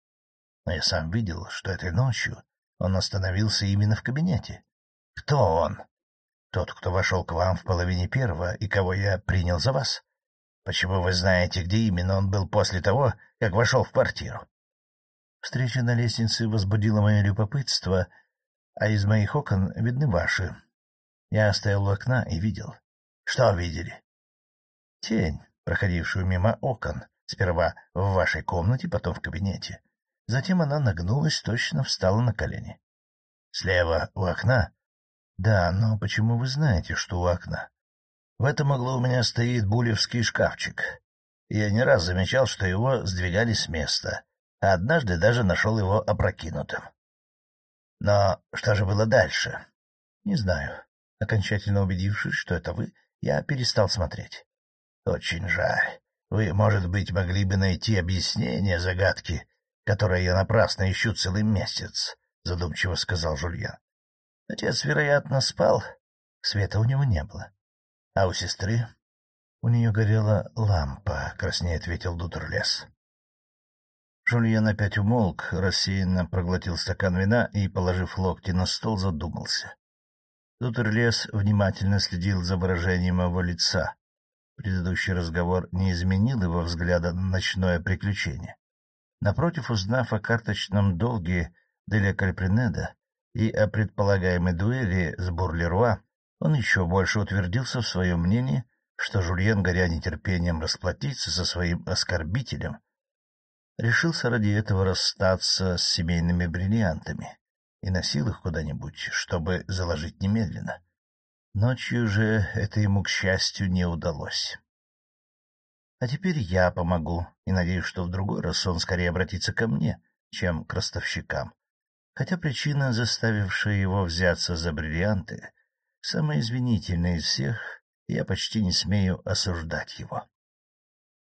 Но я сам видел, что этой ночью он остановился именно в кабинете. Кто он? Тот, кто вошел к вам в половине первого и кого я принял за вас. Почему вы знаете, где именно он был после того, как вошел в квартиру? Встреча на лестнице возбудила мое любопытство, а из моих окон видны ваши. Я стоял у окна и видел. Что видели? Тень, проходившую мимо окон, сперва в вашей комнате, потом в кабинете. Затем она нагнулась, точно встала на колени. — Слева у окна? — Да, но почему вы знаете, что у окна? В этом углу у меня стоит булевский шкафчик. Я не раз замечал, что его сдвигали с места, а однажды даже нашел его опрокинутым. Но что же было дальше? Не знаю. Окончательно убедившись, что это вы, я перестал смотреть. Очень жаль. Вы, может быть, могли бы найти объяснение загадки, которое я напрасно ищу целый месяц, — задумчиво сказал Жульян. Отец, вероятно, спал. Света у него не было. А у сестры? У нее горела лампа, — краснее ответил Дутерлес. Жульен опять умолк, рассеянно проглотил стакан вина и, положив локти на стол, задумался. Дутерлес внимательно следил за выражением его лица. Предыдущий разговор не изменил его взгляда на ночное приключение. Напротив, узнав о карточном долге Деля Кальпринеда и о предполагаемой дуэли с Бурлеруа, он еще больше утвердился в своем мнении, что Жульен, горя нетерпением расплатиться со своим оскорбителем, решился ради этого расстаться с семейными бриллиантами и носил их куда-нибудь, чтобы заложить немедленно. Ночью же это ему, к счастью, не удалось. А теперь я помогу, и надеюсь, что в другой раз он скорее обратится ко мне, чем к ростовщикам. Хотя причина, заставившая его взяться за бриллианты, самая извинительная из всех, я почти не смею осуждать его.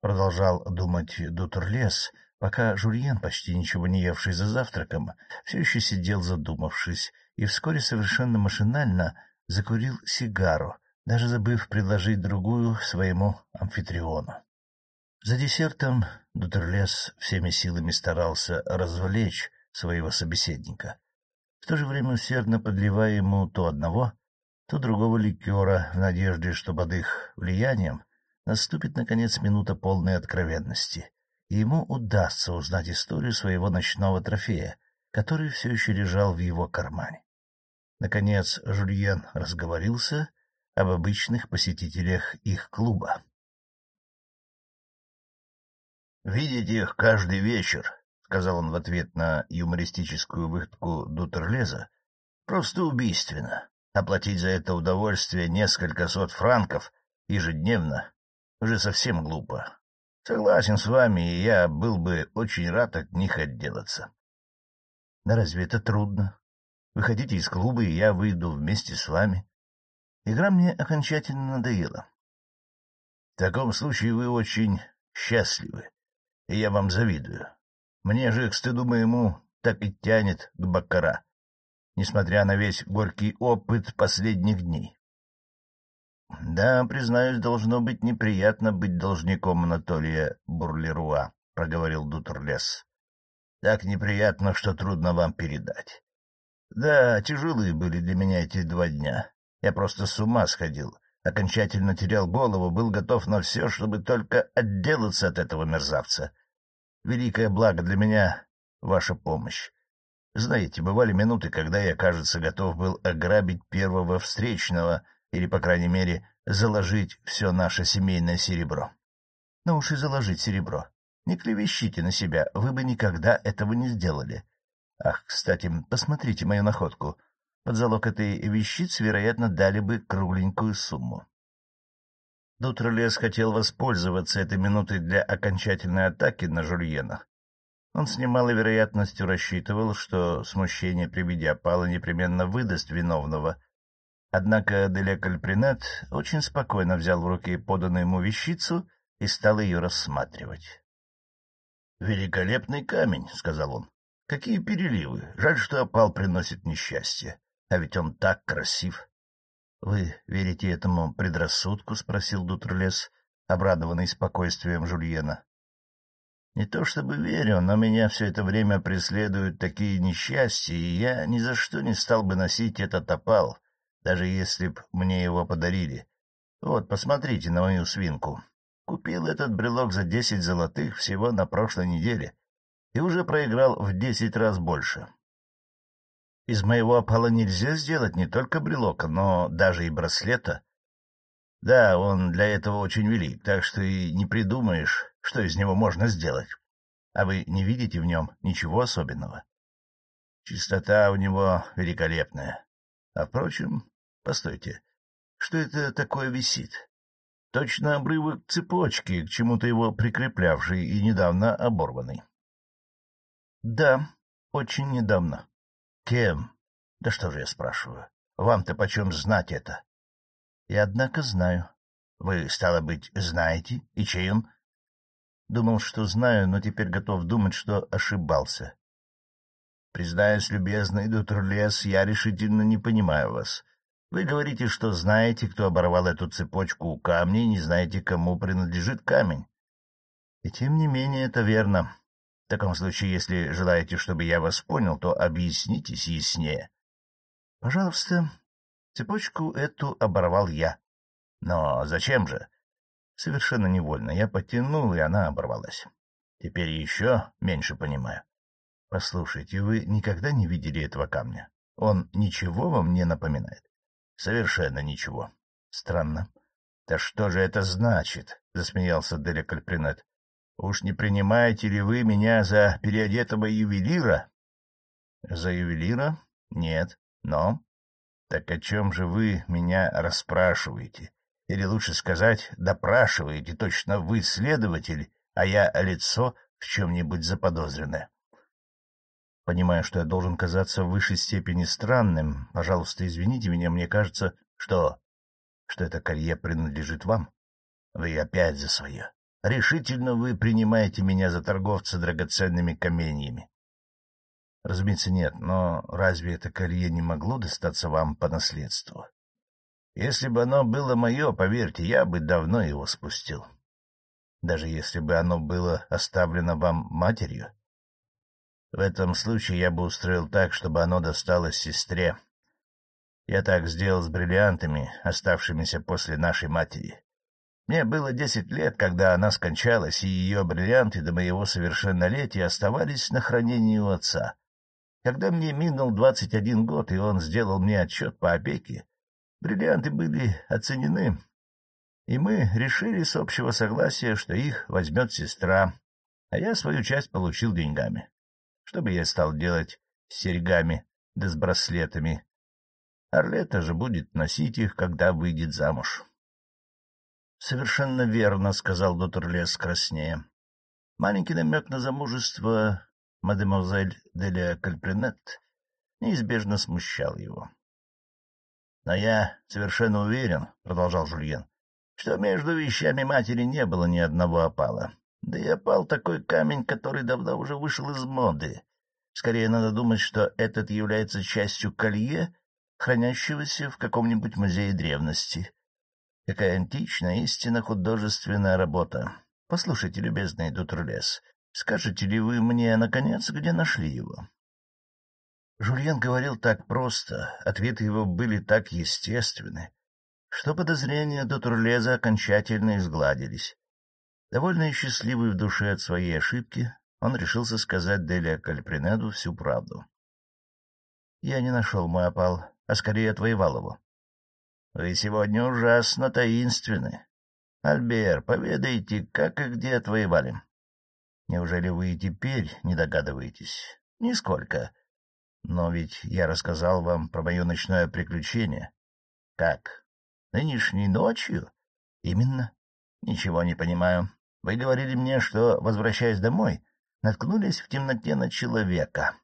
Продолжал думать Дутерлес, пока Жульен, почти ничего не евший за завтраком, все еще сидел задумавшись, и вскоре совершенно машинально закурил сигару, даже забыв предложить другую своему амфитриону. За десертом Дутерлес всеми силами старался развлечь своего собеседника, в то же время усердно подливая ему то одного, то другого ликера в надежде, что под их влиянием наступит, наконец, минута полной откровенности, и ему удастся узнать историю своего ночного трофея, который все еще лежал в его кармане. Наконец Жульен разговорился об обычных посетителях их клуба. — Видите их каждый вечер, — сказал он в ответ на юмористическую выходку Дутерлеза, — просто убийственно. Оплатить за это удовольствие несколько сот франков ежедневно уже совсем глупо. Согласен с вами, и я был бы очень рад от них отделаться. Да разве это трудно? Выходите из клуба, и я выйду вместе с вами. Игра мне окончательно надоела. В таком случае вы очень счастливы, и я вам завидую. Мне же, к стыду моему, так и тянет к Баккара, несмотря на весь горький опыт последних дней. — Да, признаюсь, должно быть неприятно быть должником Анатолия Бурлеруа, — проговорил Дутерлес. — Так неприятно, что трудно вам передать. Да, тяжелые были для меня эти два дня. Я просто с ума сходил, окончательно терял голову, был готов на все, чтобы только отделаться от этого мерзавца. Великое благо для меня — ваша помощь. Знаете, бывали минуты, когда я, кажется, готов был ограбить первого встречного — или, по крайней мере, заложить все наше семейное серебро. Ну уж и заложить серебро. Не клевещите на себя, вы бы никогда этого не сделали. Ах, кстати, посмотрите мою находку. Под залог этой вещицы, вероятно, дали бы кругленькую сумму. Дутролес хотел воспользоваться этой минутой для окончательной атаки на Жульена. Он с немалой вероятностью рассчитывал, что смущение при виде опала непременно выдаст виновного, Однако Деля Кальпринет очень спокойно взял в руки поданную ему вещицу и стал ее рассматривать. — Великолепный камень, — сказал он. — Какие переливы! Жаль, что опал приносит несчастье. А ведь он так красив. — Вы верите этому предрассудку? — спросил Дутрлес, обрадованный спокойствием Жульена. — Не то чтобы верю, но меня все это время преследуют такие несчастья, и я ни за что не стал бы носить этот опал, даже если б мне его подарили. Вот, посмотрите на мою свинку. Купил этот брелок за десять золотых всего на прошлой неделе и уже проиграл в десять раз больше. Из моего опала нельзя сделать не только брелока, но даже и браслета. Да, он для этого очень велик, так что и не придумаешь, что из него можно сделать. А вы не видите в нем ничего особенного? Чистота у него великолепная. А, впрочем, постойте, что это такое висит? Точно обрывок цепочки, к чему-то его прикреплявший и недавно оборванный. — Да, очень недавно. — Кем? Да что же я спрашиваю? Вам-то почем знать это? — И однако знаю. — Вы, стало быть, знаете? И чей он? Думал, что знаю, но теперь готов думать, что ошибался. Признаюсь, любезный доктор Лес, я решительно не понимаю вас. Вы говорите, что знаете, кто оборвал эту цепочку у камня, и не знаете, кому принадлежит камень. И тем не менее это верно. В таком случае, если желаете, чтобы я вас понял, то объяснитесь яснее. Пожалуйста, цепочку эту оборвал я. Но зачем же? Совершенно невольно. Я потянул, и она оборвалась. Теперь еще меньше понимаю. Послушайте, вы никогда не видели этого камня? Он ничего вам не напоминает? — Совершенно ничего. — Странно. — Да что же это значит? — засмеялся Деля Кальпринет. — Уж не принимаете ли вы меня за переодетого ювелира? — За ювелира? Нет. Но? Так о чем же вы меня расспрашиваете? Или лучше сказать, допрашиваете, точно вы следователь, а я лицо в чем-нибудь заподозренное. Понимая, что я должен казаться в высшей степени странным, пожалуйста, извините меня, мне кажется, что... что это колье принадлежит вам. Вы опять за свое. Решительно вы принимаете меня за торговца драгоценными каменьями. Разумеется, нет, но разве это колье не могло достаться вам по наследству? Если бы оно было мое, поверьте, я бы давно его спустил. Даже если бы оно было оставлено вам матерью, в этом случае я бы устроил так, чтобы оно досталось сестре. Я так сделал с бриллиантами, оставшимися после нашей матери. Мне было десять лет, когда она скончалась, и ее бриллианты до моего совершеннолетия оставались на хранении у отца. Когда мне минул двадцать один год, и он сделал мне отчет по опеке, бриллианты были оценены, и мы решили с общего согласия, что их возьмет сестра, а я свою часть получил деньгами. Что бы я стал делать с серьгами да с браслетами? Орлета же будет носить их, когда выйдет замуж. — Совершенно верно, — сказал доктор Лес краснее. Маленький намек на замужество мадемуазель Деля Кальпринет неизбежно смущал его. — Но я совершенно уверен, — продолжал Жульен, — что между вещами матери не было ни одного опала. Да и опал такой камень, который давно уже вышел из моды. Скорее надо думать, что этот является частью колье, хранящегося в каком-нибудь музее древности. Какая античная, истинно художественная работа. Послушайте, любезный Дутрулес, скажете ли вы мне, наконец, где нашли его? Жульен говорил так просто, ответы его были так естественны, что подозрения Дутрулеза окончательно изгладились. Довольно и счастливый в душе от своей ошибки, он решился сказать Делия Кальпринеду всю правду. — Я не нашел мой опал, а скорее отвоевал его. — Вы сегодня ужасно таинственны. Альбер, поведайте, как и где отвоевали. Неужели вы и теперь не догадываетесь? — Нисколько. Но ведь я рассказал вам про мое ночное приключение. — Как? Нынешней ночью? — Именно. — Ничего не понимаю. Вы говорили мне, что, возвращаясь домой, наткнулись в темноте на человека.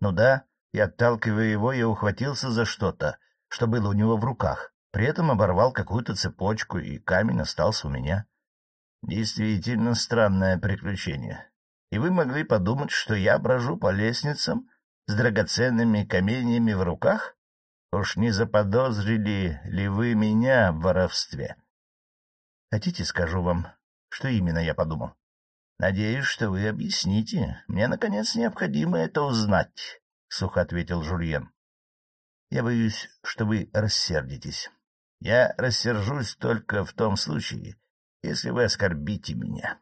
Ну да, и, отталкивая его, я ухватился за что-то, что было у него в руках. При этом оборвал какую-то цепочку, и камень остался у меня. Действительно странное приключение. И вы могли подумать, что я брожу по лестницам с драгоценными каменьями в руках? Уж не заподозрили ли вы меня в воровстве? Хотите, скажу вам, что именно я подумал? Надеюсь, что вы объясните. Мне, наконец, необходимо это узнать, — сухо ответил Жульен. Я боюсь, что вы рассердитесь. Я рассержусь только в том случае, если вы оскорбите меня.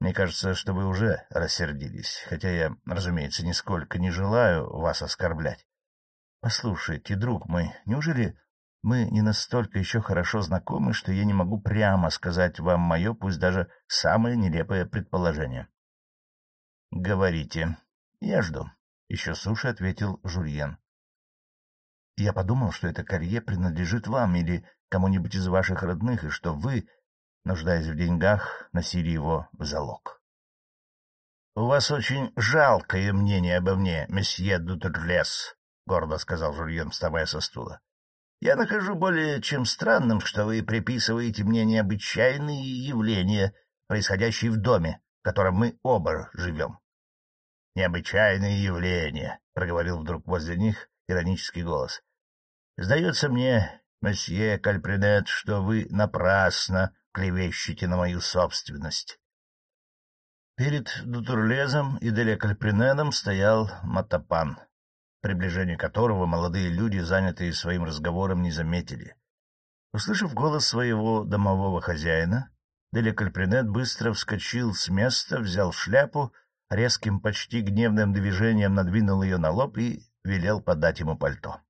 Мне кажется, что вы уже рассердились, хотя я, разумеется, нисколько не желаю вас оскорблять. Послушайте, друг мой, неужели мы не настолько еще хорошо знакомы, что я не могу прямо сказать вам мое, пусть даже самое нелепое предположение? — Говорите. Я жду. Еще суши ответил Жульен. — Я подумал, что это колье принадлежит вам или кому-нибудь из ваших родных, и что вы, нуждаясь в деньгах, носили его в залог. — У вас очень жалкое мнение обо мне, месье Дутерлес, — гордо сказал Жульен, вставая со стула. Я нахожу более чем странным, что вы приписываете мне необычайные явления, происходящие в доме, в котором мы оба живем. — Необычайные явления, — проговорил вдруг возле них иронический голос. — Сдается мне, месье Кальпринет, что вы напрасно клевещете на мою собственность. Перед Дутурлезом и Деля Кальпринедом стоял Матапан приближение которого молодые люди, занятые своим разговором, не заметили. Услышав голос своего домового хозяина, Делекальпринет быстро вскочил с места, взял шляпу, резким, почти гневным движением надвинул ее на лоб и велел подать ему пальто.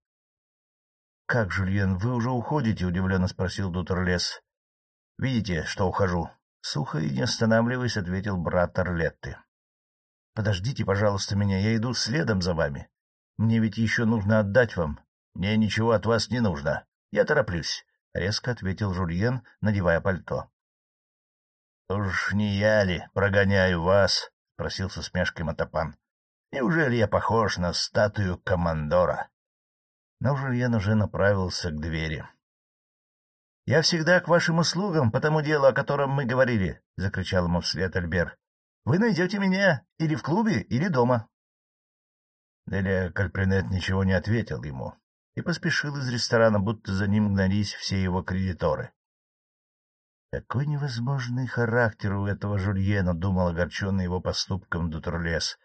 — Как, Жульен, вы уже уходите? — удивленно спросил Дутерлес. — Видите, что ухожу? — сухо и не останавливаясь, ответил брат Орлетты. — Подождите, пожалуйста, меня, я иду следом за вами. Мне ведь еще нужно отдать вам. — Мне ничего от вас не нужно. Я тороплюсь, — резко ответил Жульен, надевая пальто. — Уж не я ли прогоняю вас? — спросил со смешкой Матапан. — Неужели я похож на статую командора? Но Жульен уже направился к двери. — Я всегда к вашим услугам по тому делу, о котором мы говорили, — закричал ему вслед Альбер. — Вы найдете меня или в клубе, или дома. Деля Кальпринет ничего не ответил ему и поспешил из ресторана, будто за ним гнались все его кредиторы. Какой невозможный характер у этого Жульена, — думал огорченный его поступком Дутерлес.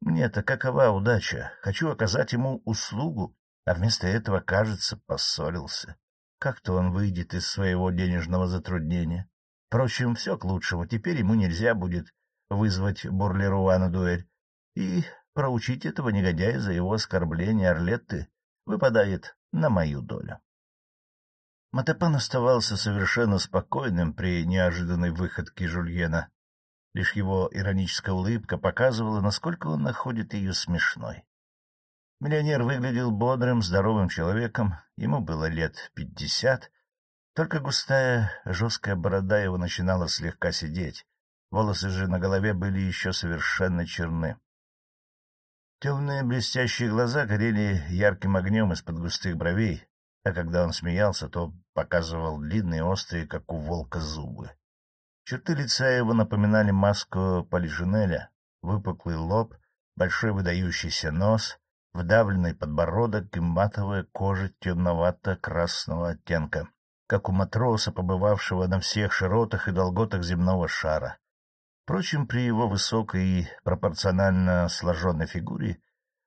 Мне-то какова удача? Хочу оказать ему услугу, а вместо этого, кажется, поссорился. Как-то он выйдет из своего денежного затруднения. Впрочем, все к лучшему. Теперь ему нельзя будет вызвать Бурлеруа на дуэль. И проучить этого негодяя за его оскорбление Орлетты выпадает на мою долю. Матепан оставался совершенно спокойным при неожиданной выходке Жульена. Лишь его ироническая улыбка показывала, насколько он находит ее смешной. Миллионер выглядел бодрым, здоровым человеком, ему было лет пятьдесят, только густая жесткая борода его начинала слегка сидеть, волосы же на голове были еще совершенно черны. Темные блестящие глаза горели ярким огнем из-под густых бровей, а когда он смеялся, то показывал длинные, острые, как у волка, зубы. Черты лица его напоминали маску полишинеля, выпуклый лоб, большой выдающийся нос, вдавленный подбородок и матовая кожа темновато-красного оттенка, как у матроса, побывавшего на всех широтах и долготах земного шара. Впрочем, при его высокой и пропорционально сложенной фигуре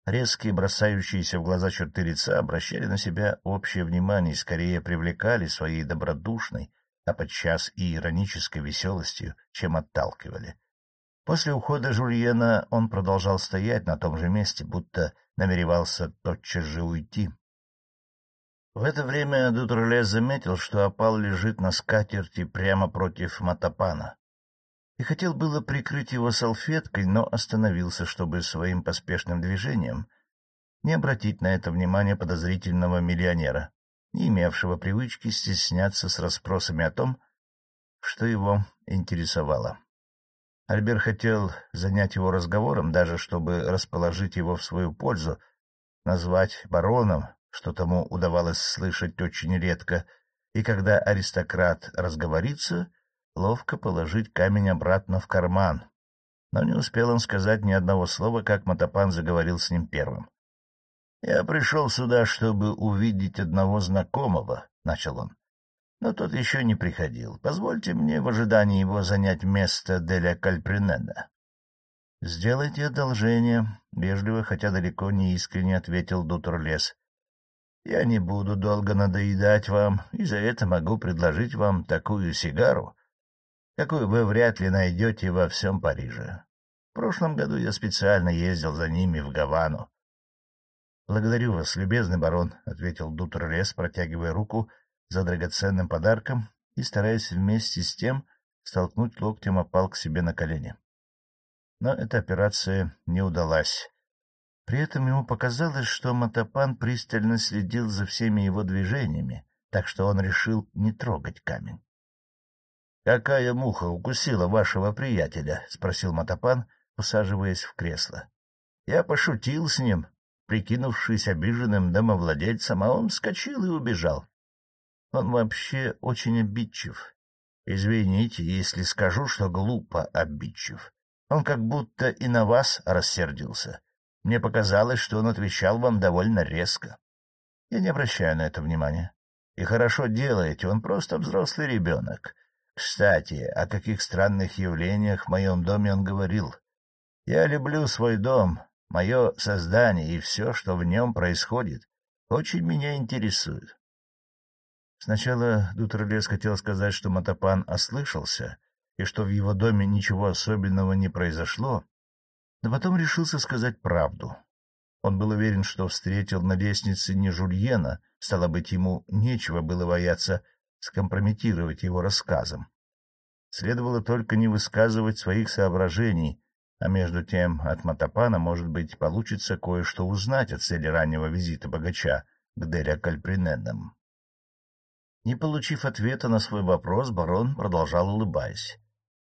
резкие бросающиеся в глаза черты лица обращали на себя общее внимание и скорее привлекали своей добродушной, а подчас и иронической веселостью, чем отталкивали. После ухода Жульена он продолжал стоять на том же месте, будто намеревался тотчас же уйти. В это время Дутерлес заметил, что опал лежит на скатерти прямо против Матапана и хотел было прикрыть его салфеткой, но остановился, чтобы своим поспешным движением не обратить на это внимание подозрительного миллионера, не имевшего привычки стесняться с расспросами о том, что его интересовало. Альбер хотел занять его разговором, даже чтобы расположить его в свою пользу, назвать бароном, что тому удавалось слышать очень редко, и когда аристократ разговорится — ловко положить камень обратно в карман. Но не успел он сказать ни одного слова, как Матапан заговорил с ним первым. — Я пришел сюда, чтобы увидеть одного знакомого, — начал он. Но тот еще не приходил. Позвольте мне в ожидании его занять место Деля Кальпринеда. — Сделайте одолжение, — вежливо, хотя далеко не искренне ответил Дутерлес. — Я не буду долго надоедать вам, и за это могу предложить вам такую сигару, какую вы вряд ли найдете во всем Париже. В прошлом году я специально ездил за ними в Гавану. — Благодарю вас, любезный барон, — ответил Дутерлес, протягивая руку за драгоценным подарком и стараясь вместе с тем столкнуть локтем опал к себе на колени. Но эта операция не удалась. При этом ему показалось, что Матапан пристально следил за всеми его движениями, так что он решил не трогать камень. — Какая муха укусила вашего приятеля? — спросил Матапан, усаживаясь в кресло. — Я пошутил с ним, прикинувшись обиженным домовладельцем, а он вскочил и убежал. Он вообще очень обидчив. Извините, если скажу, что глупо обидчив. Он как будто и на вас рассердился. Мне показалось, что он отвечал вам довольно резко. Я не обращаю на это внимания. И хорошо делаете, он просто взрослый ребенок. Кстати, о каких странных явлениях в моем доме он говорил. Я люблю свой дом, мое создание и все, что в нем происходит, очень меня интересует. Сначала Дутерлес хотел сказать, что Матапан ослышался, и что в его доме ничего особенного не произошло, но потом решился сказать правду. Он был уверен, что встретил на лестнице не Жульена, стало быть, ему нечего было бояться скомпрометировать его рассказом. Следовало только не высказывать своих соображений, а между тем от Матапана, может быть, получится кое-что узнать о цели раннего визита богача к Деля Кальприненам. Не получив ответа на свой вопрос, барон продолжал улыбаясь.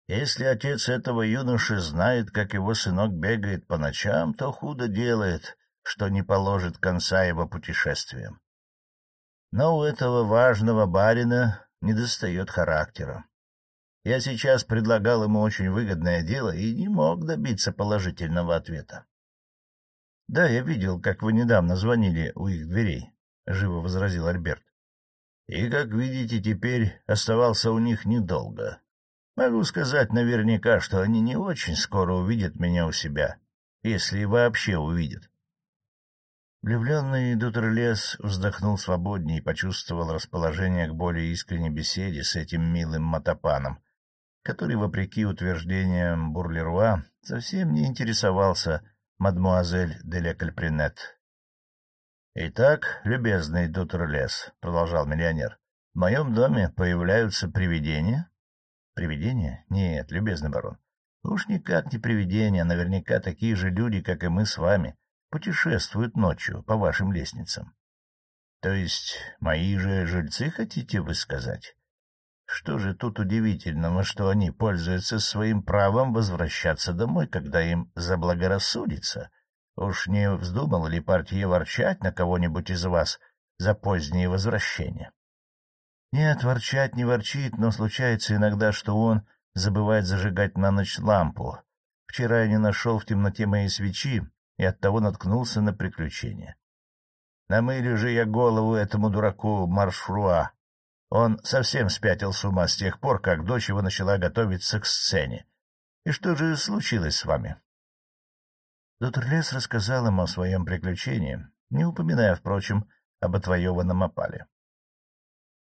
Если отец этого юноши знает, как его сынок бегает по ночам, то худо делает, что не положит конца его путешествиям. Но у этого важного барина недостает характера. Я сейчас предлагал ему очень выгодное дело и не мог добиться положительного ответа. — Да, я видел, как вы недавно звонили у их дверей, — живо возразил Альберт. — И, как видите, теперь оставался у них недолго. Могу сказать наверняка, что они не очень скоро увидят меня у себя, если вообще увидят. Влюбленный Дутерлес вздохнул свободнее и почувствовал расположение к более искренней беседе с этим милым мотопаном, который, вопреки утверждениям Бурлеруа, совсем не интересовался мадмуазель де ля Кальпринет. — Итак, любезный Дутерлес, — продолжал миллионер, — в моем доме появляются привидения? Привидения? Нет, любезный барон. Уж никак не привидения, наверняка такие же люди, как и мы с вами, путешествуют ночью по вашим лестницам. То есть мои же жильцы, хотите вы сказать? Что же тут удивительного, что они пользуются своим правом возвращаться домой, когда им заблагорассудится? Уж не вздумала ли партия ворчать на кого-нибудь из вас за позднее возвращение? Нет, ворчать не ворчит, но случается иногда, что он забывает зажигать на ночь лампу. Вчера я не нашел в темноте моей свечи и оттого наткнулся на приключения. Намылю же я голову этому дураку Маршруа. Он совсем спятил с ума с тех пор, как дочь его начала готовиться к сцене. И что же случилось с вами? Доктор Лес рассказал ему о своем приключении, не упоминая, впрочем, об отвоеванном опале.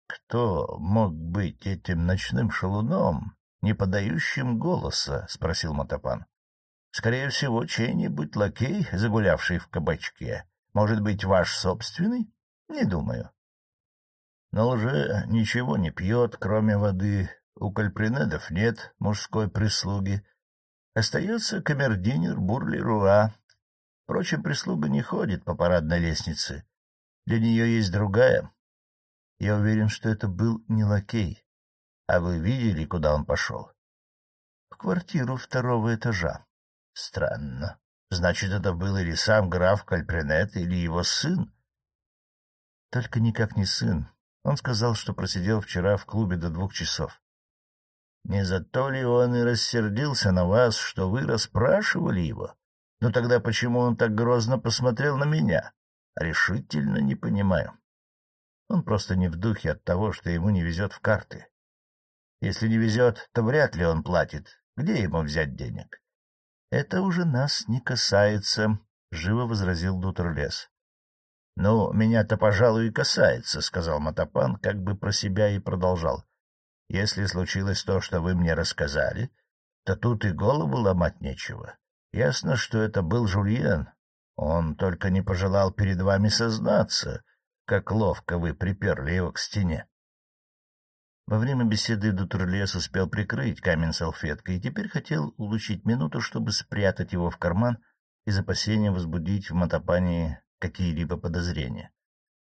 Кто мог быть этим ночным шалуном, не подающим голоса? — спросил Мотопан. — Скорее всего, чей-нибудь лакей, загулявший в кабачке. Может быть, ваш собственный? Не думаю. Но уже ничего не пьет, кроме воды. У кальпринедов нет мужской прислуги. Остается камердинер Бурли-Руа. Впрочем, прислуга не ходит по парадной лестнице. Для нее есть другая, я уверен, что это был не лакей. А вы видели, куда он пошел? В квартиру второго этажа. Странно. Значит, это был или сам граф Кальпринет, или его сын? Только никак не сын. Он сказал, что просидел вчера в клубе до двух часов. Не за то ли он и рассердился на вас, что вы расспрашивали его? Но тогда почему он так грозно посмотрел на меня? Решительно не понимаю. Он просто не в духе от того, что ему не везет в карты. Если не везет, то вряд ли он платит. Где ему взять денег? — Это уже нас не касается, — живо возразил Дутерлес. — Ну, меня-то, пожалуй, и касается, — сказал Матапан, как бы про себя и продолжал. — Если случилось то, что вы мне рассказали, то тут и голову ломать нечего. Ясно, что это был Жульен. Он только не пожелал перед вами сознаться, как ловко вы приперли его к стене. Во время беседы Дутерлес успел прикрыть камень салфеткой и теперь хотел улучшить минуту, чтобы спрятать его в карман из опасения возбудить в Матапане какие-либо подозрения.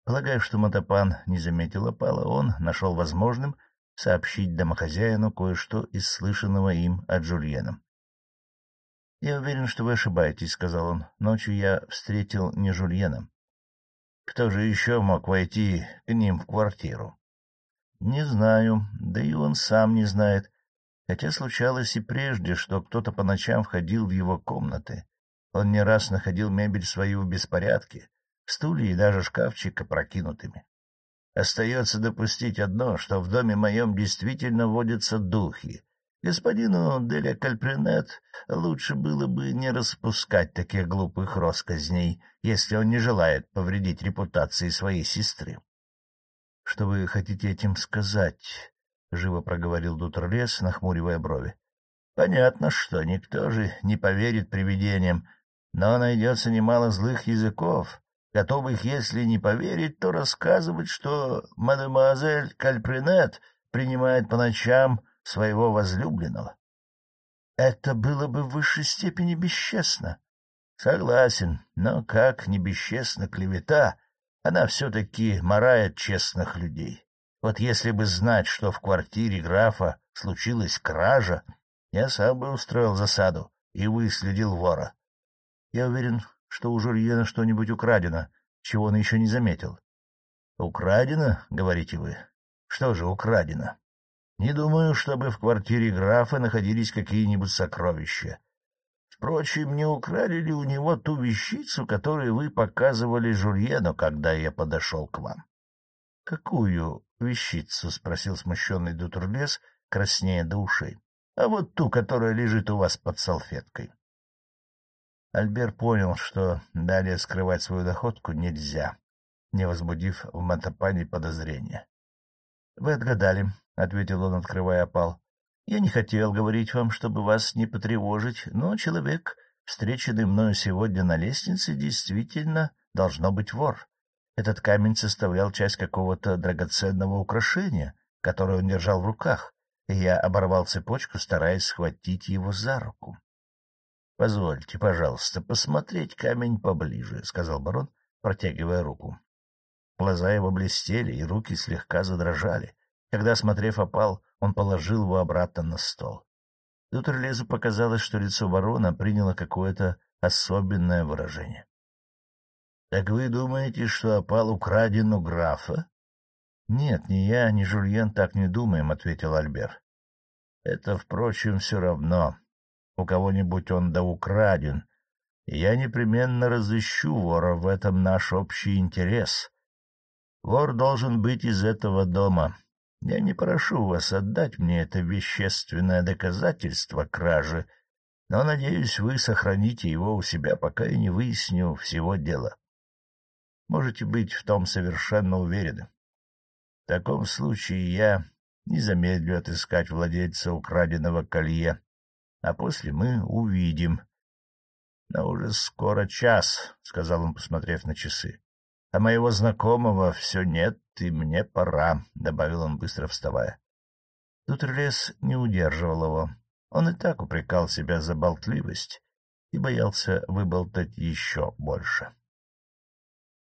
Полагая, что Матапан не заметил опала, он нашел возможным сообщить домохозяину кое-что из слышанного им от Жульена. — Я уверен, что вы ошибаетесь, — сказал он. — Ночью я встретил не Жульена. — Кто же еще мог войти к ним в квартиру? — Не знаю, да и он сам не знает. Хотя случалось и прежде, что кто-то по ночам входил в его комнаты. Он не раз находил мебель свою в беспорядке, стулья и даже шкафчик опрокинутыми. Остается допустить одно, что в доме моем действительно водятся духи. Господину Деля Кальпринет лучше было бы не распускать таких глупых росказней, если он не желает повредить репутации своей сестры. — Что вы хотите этим сказать? — живо проговорил Дутерлес, нахмуривая брови. — Понятно, что никто же не поверит привидениям, но найдется немало злых языков, готовых, если не поверить, то рассказывать, что мадемуазель Кальпринет принимает по ночам своего возлюбленного. Это было бы в высшей степени бесчестно. Согласен, но как не бесчестна клевета, она все-таки морает честных людей. Вот если бы знать, что в квартире графа случилась кража, я сам бы устроил засаду и выследил вора. Я уверен, что у Жульена что-нибудь украдено, чего он еще не заметил. — Украдено, говорите вы? Что же украдено? Не думаю, чтобы в квартире графа находились какие-нибудь сокровища. Впрочем, не украли ли у него ту вещицу, которую вы показывали Жульену, когда я подошел к вам? — Какую вещицу? — спросил смущенный Дутурлес, краснея до ушей. — А вот ту, которая лежит у вас под салфеткой. Альбер понял, что далее скрывать свою доходку нельзя, не возбудив в Матапане подозрения. — Вы отгадали, — ответил он, открывая опал. — Я не хотел говорить вам, чтобы вас не потревожить, но человек, встреченный мною сегодня на лестнице, действительно должно быть вор. Этот камень составлял часть какого-то драгоценного украшения, которое он держал в руках, и я оборвал цепочку, стараясь схватить его за руку. — Позвольте, пожалуйста, посмотреть камень поближе, — сказал барон, протягивая руку. Глаза его блестели, и руки слегка задрожали. Когда, смотрев опал, он положил его обратно на стол. Дутерлезу показалось, что лицо барона приняло какое-то особенное выражение. — Так вы думаете, что опал украден у графа? — Нет, ни я, ни Жульен так не думаем, — ответил Альбер. — Это, впрочем, все равно у кого-нибудь он да украден, и я непременно разыщу вора, в этом наш общий интерес. Вор должен быть из этого дома. Я не прошу вас отдать мне это вещественное доказательство кражи, но, надеюсь, вы сохраните его у себя, пока я не выясню всего дела. Можете быть в том совершенно уверены. В таком случае я не замедлю отыскать владельца украденного колье а после мы увидим. — Но уже скоро час, — сказал он, посмотрев на часы. — А моего знакомого все нет, и мне пора, — добавил он, быстро вставая. Дутерлес не удерживал его. Он и так упрекал себя за болтливость и боялся выболтать еще больше. —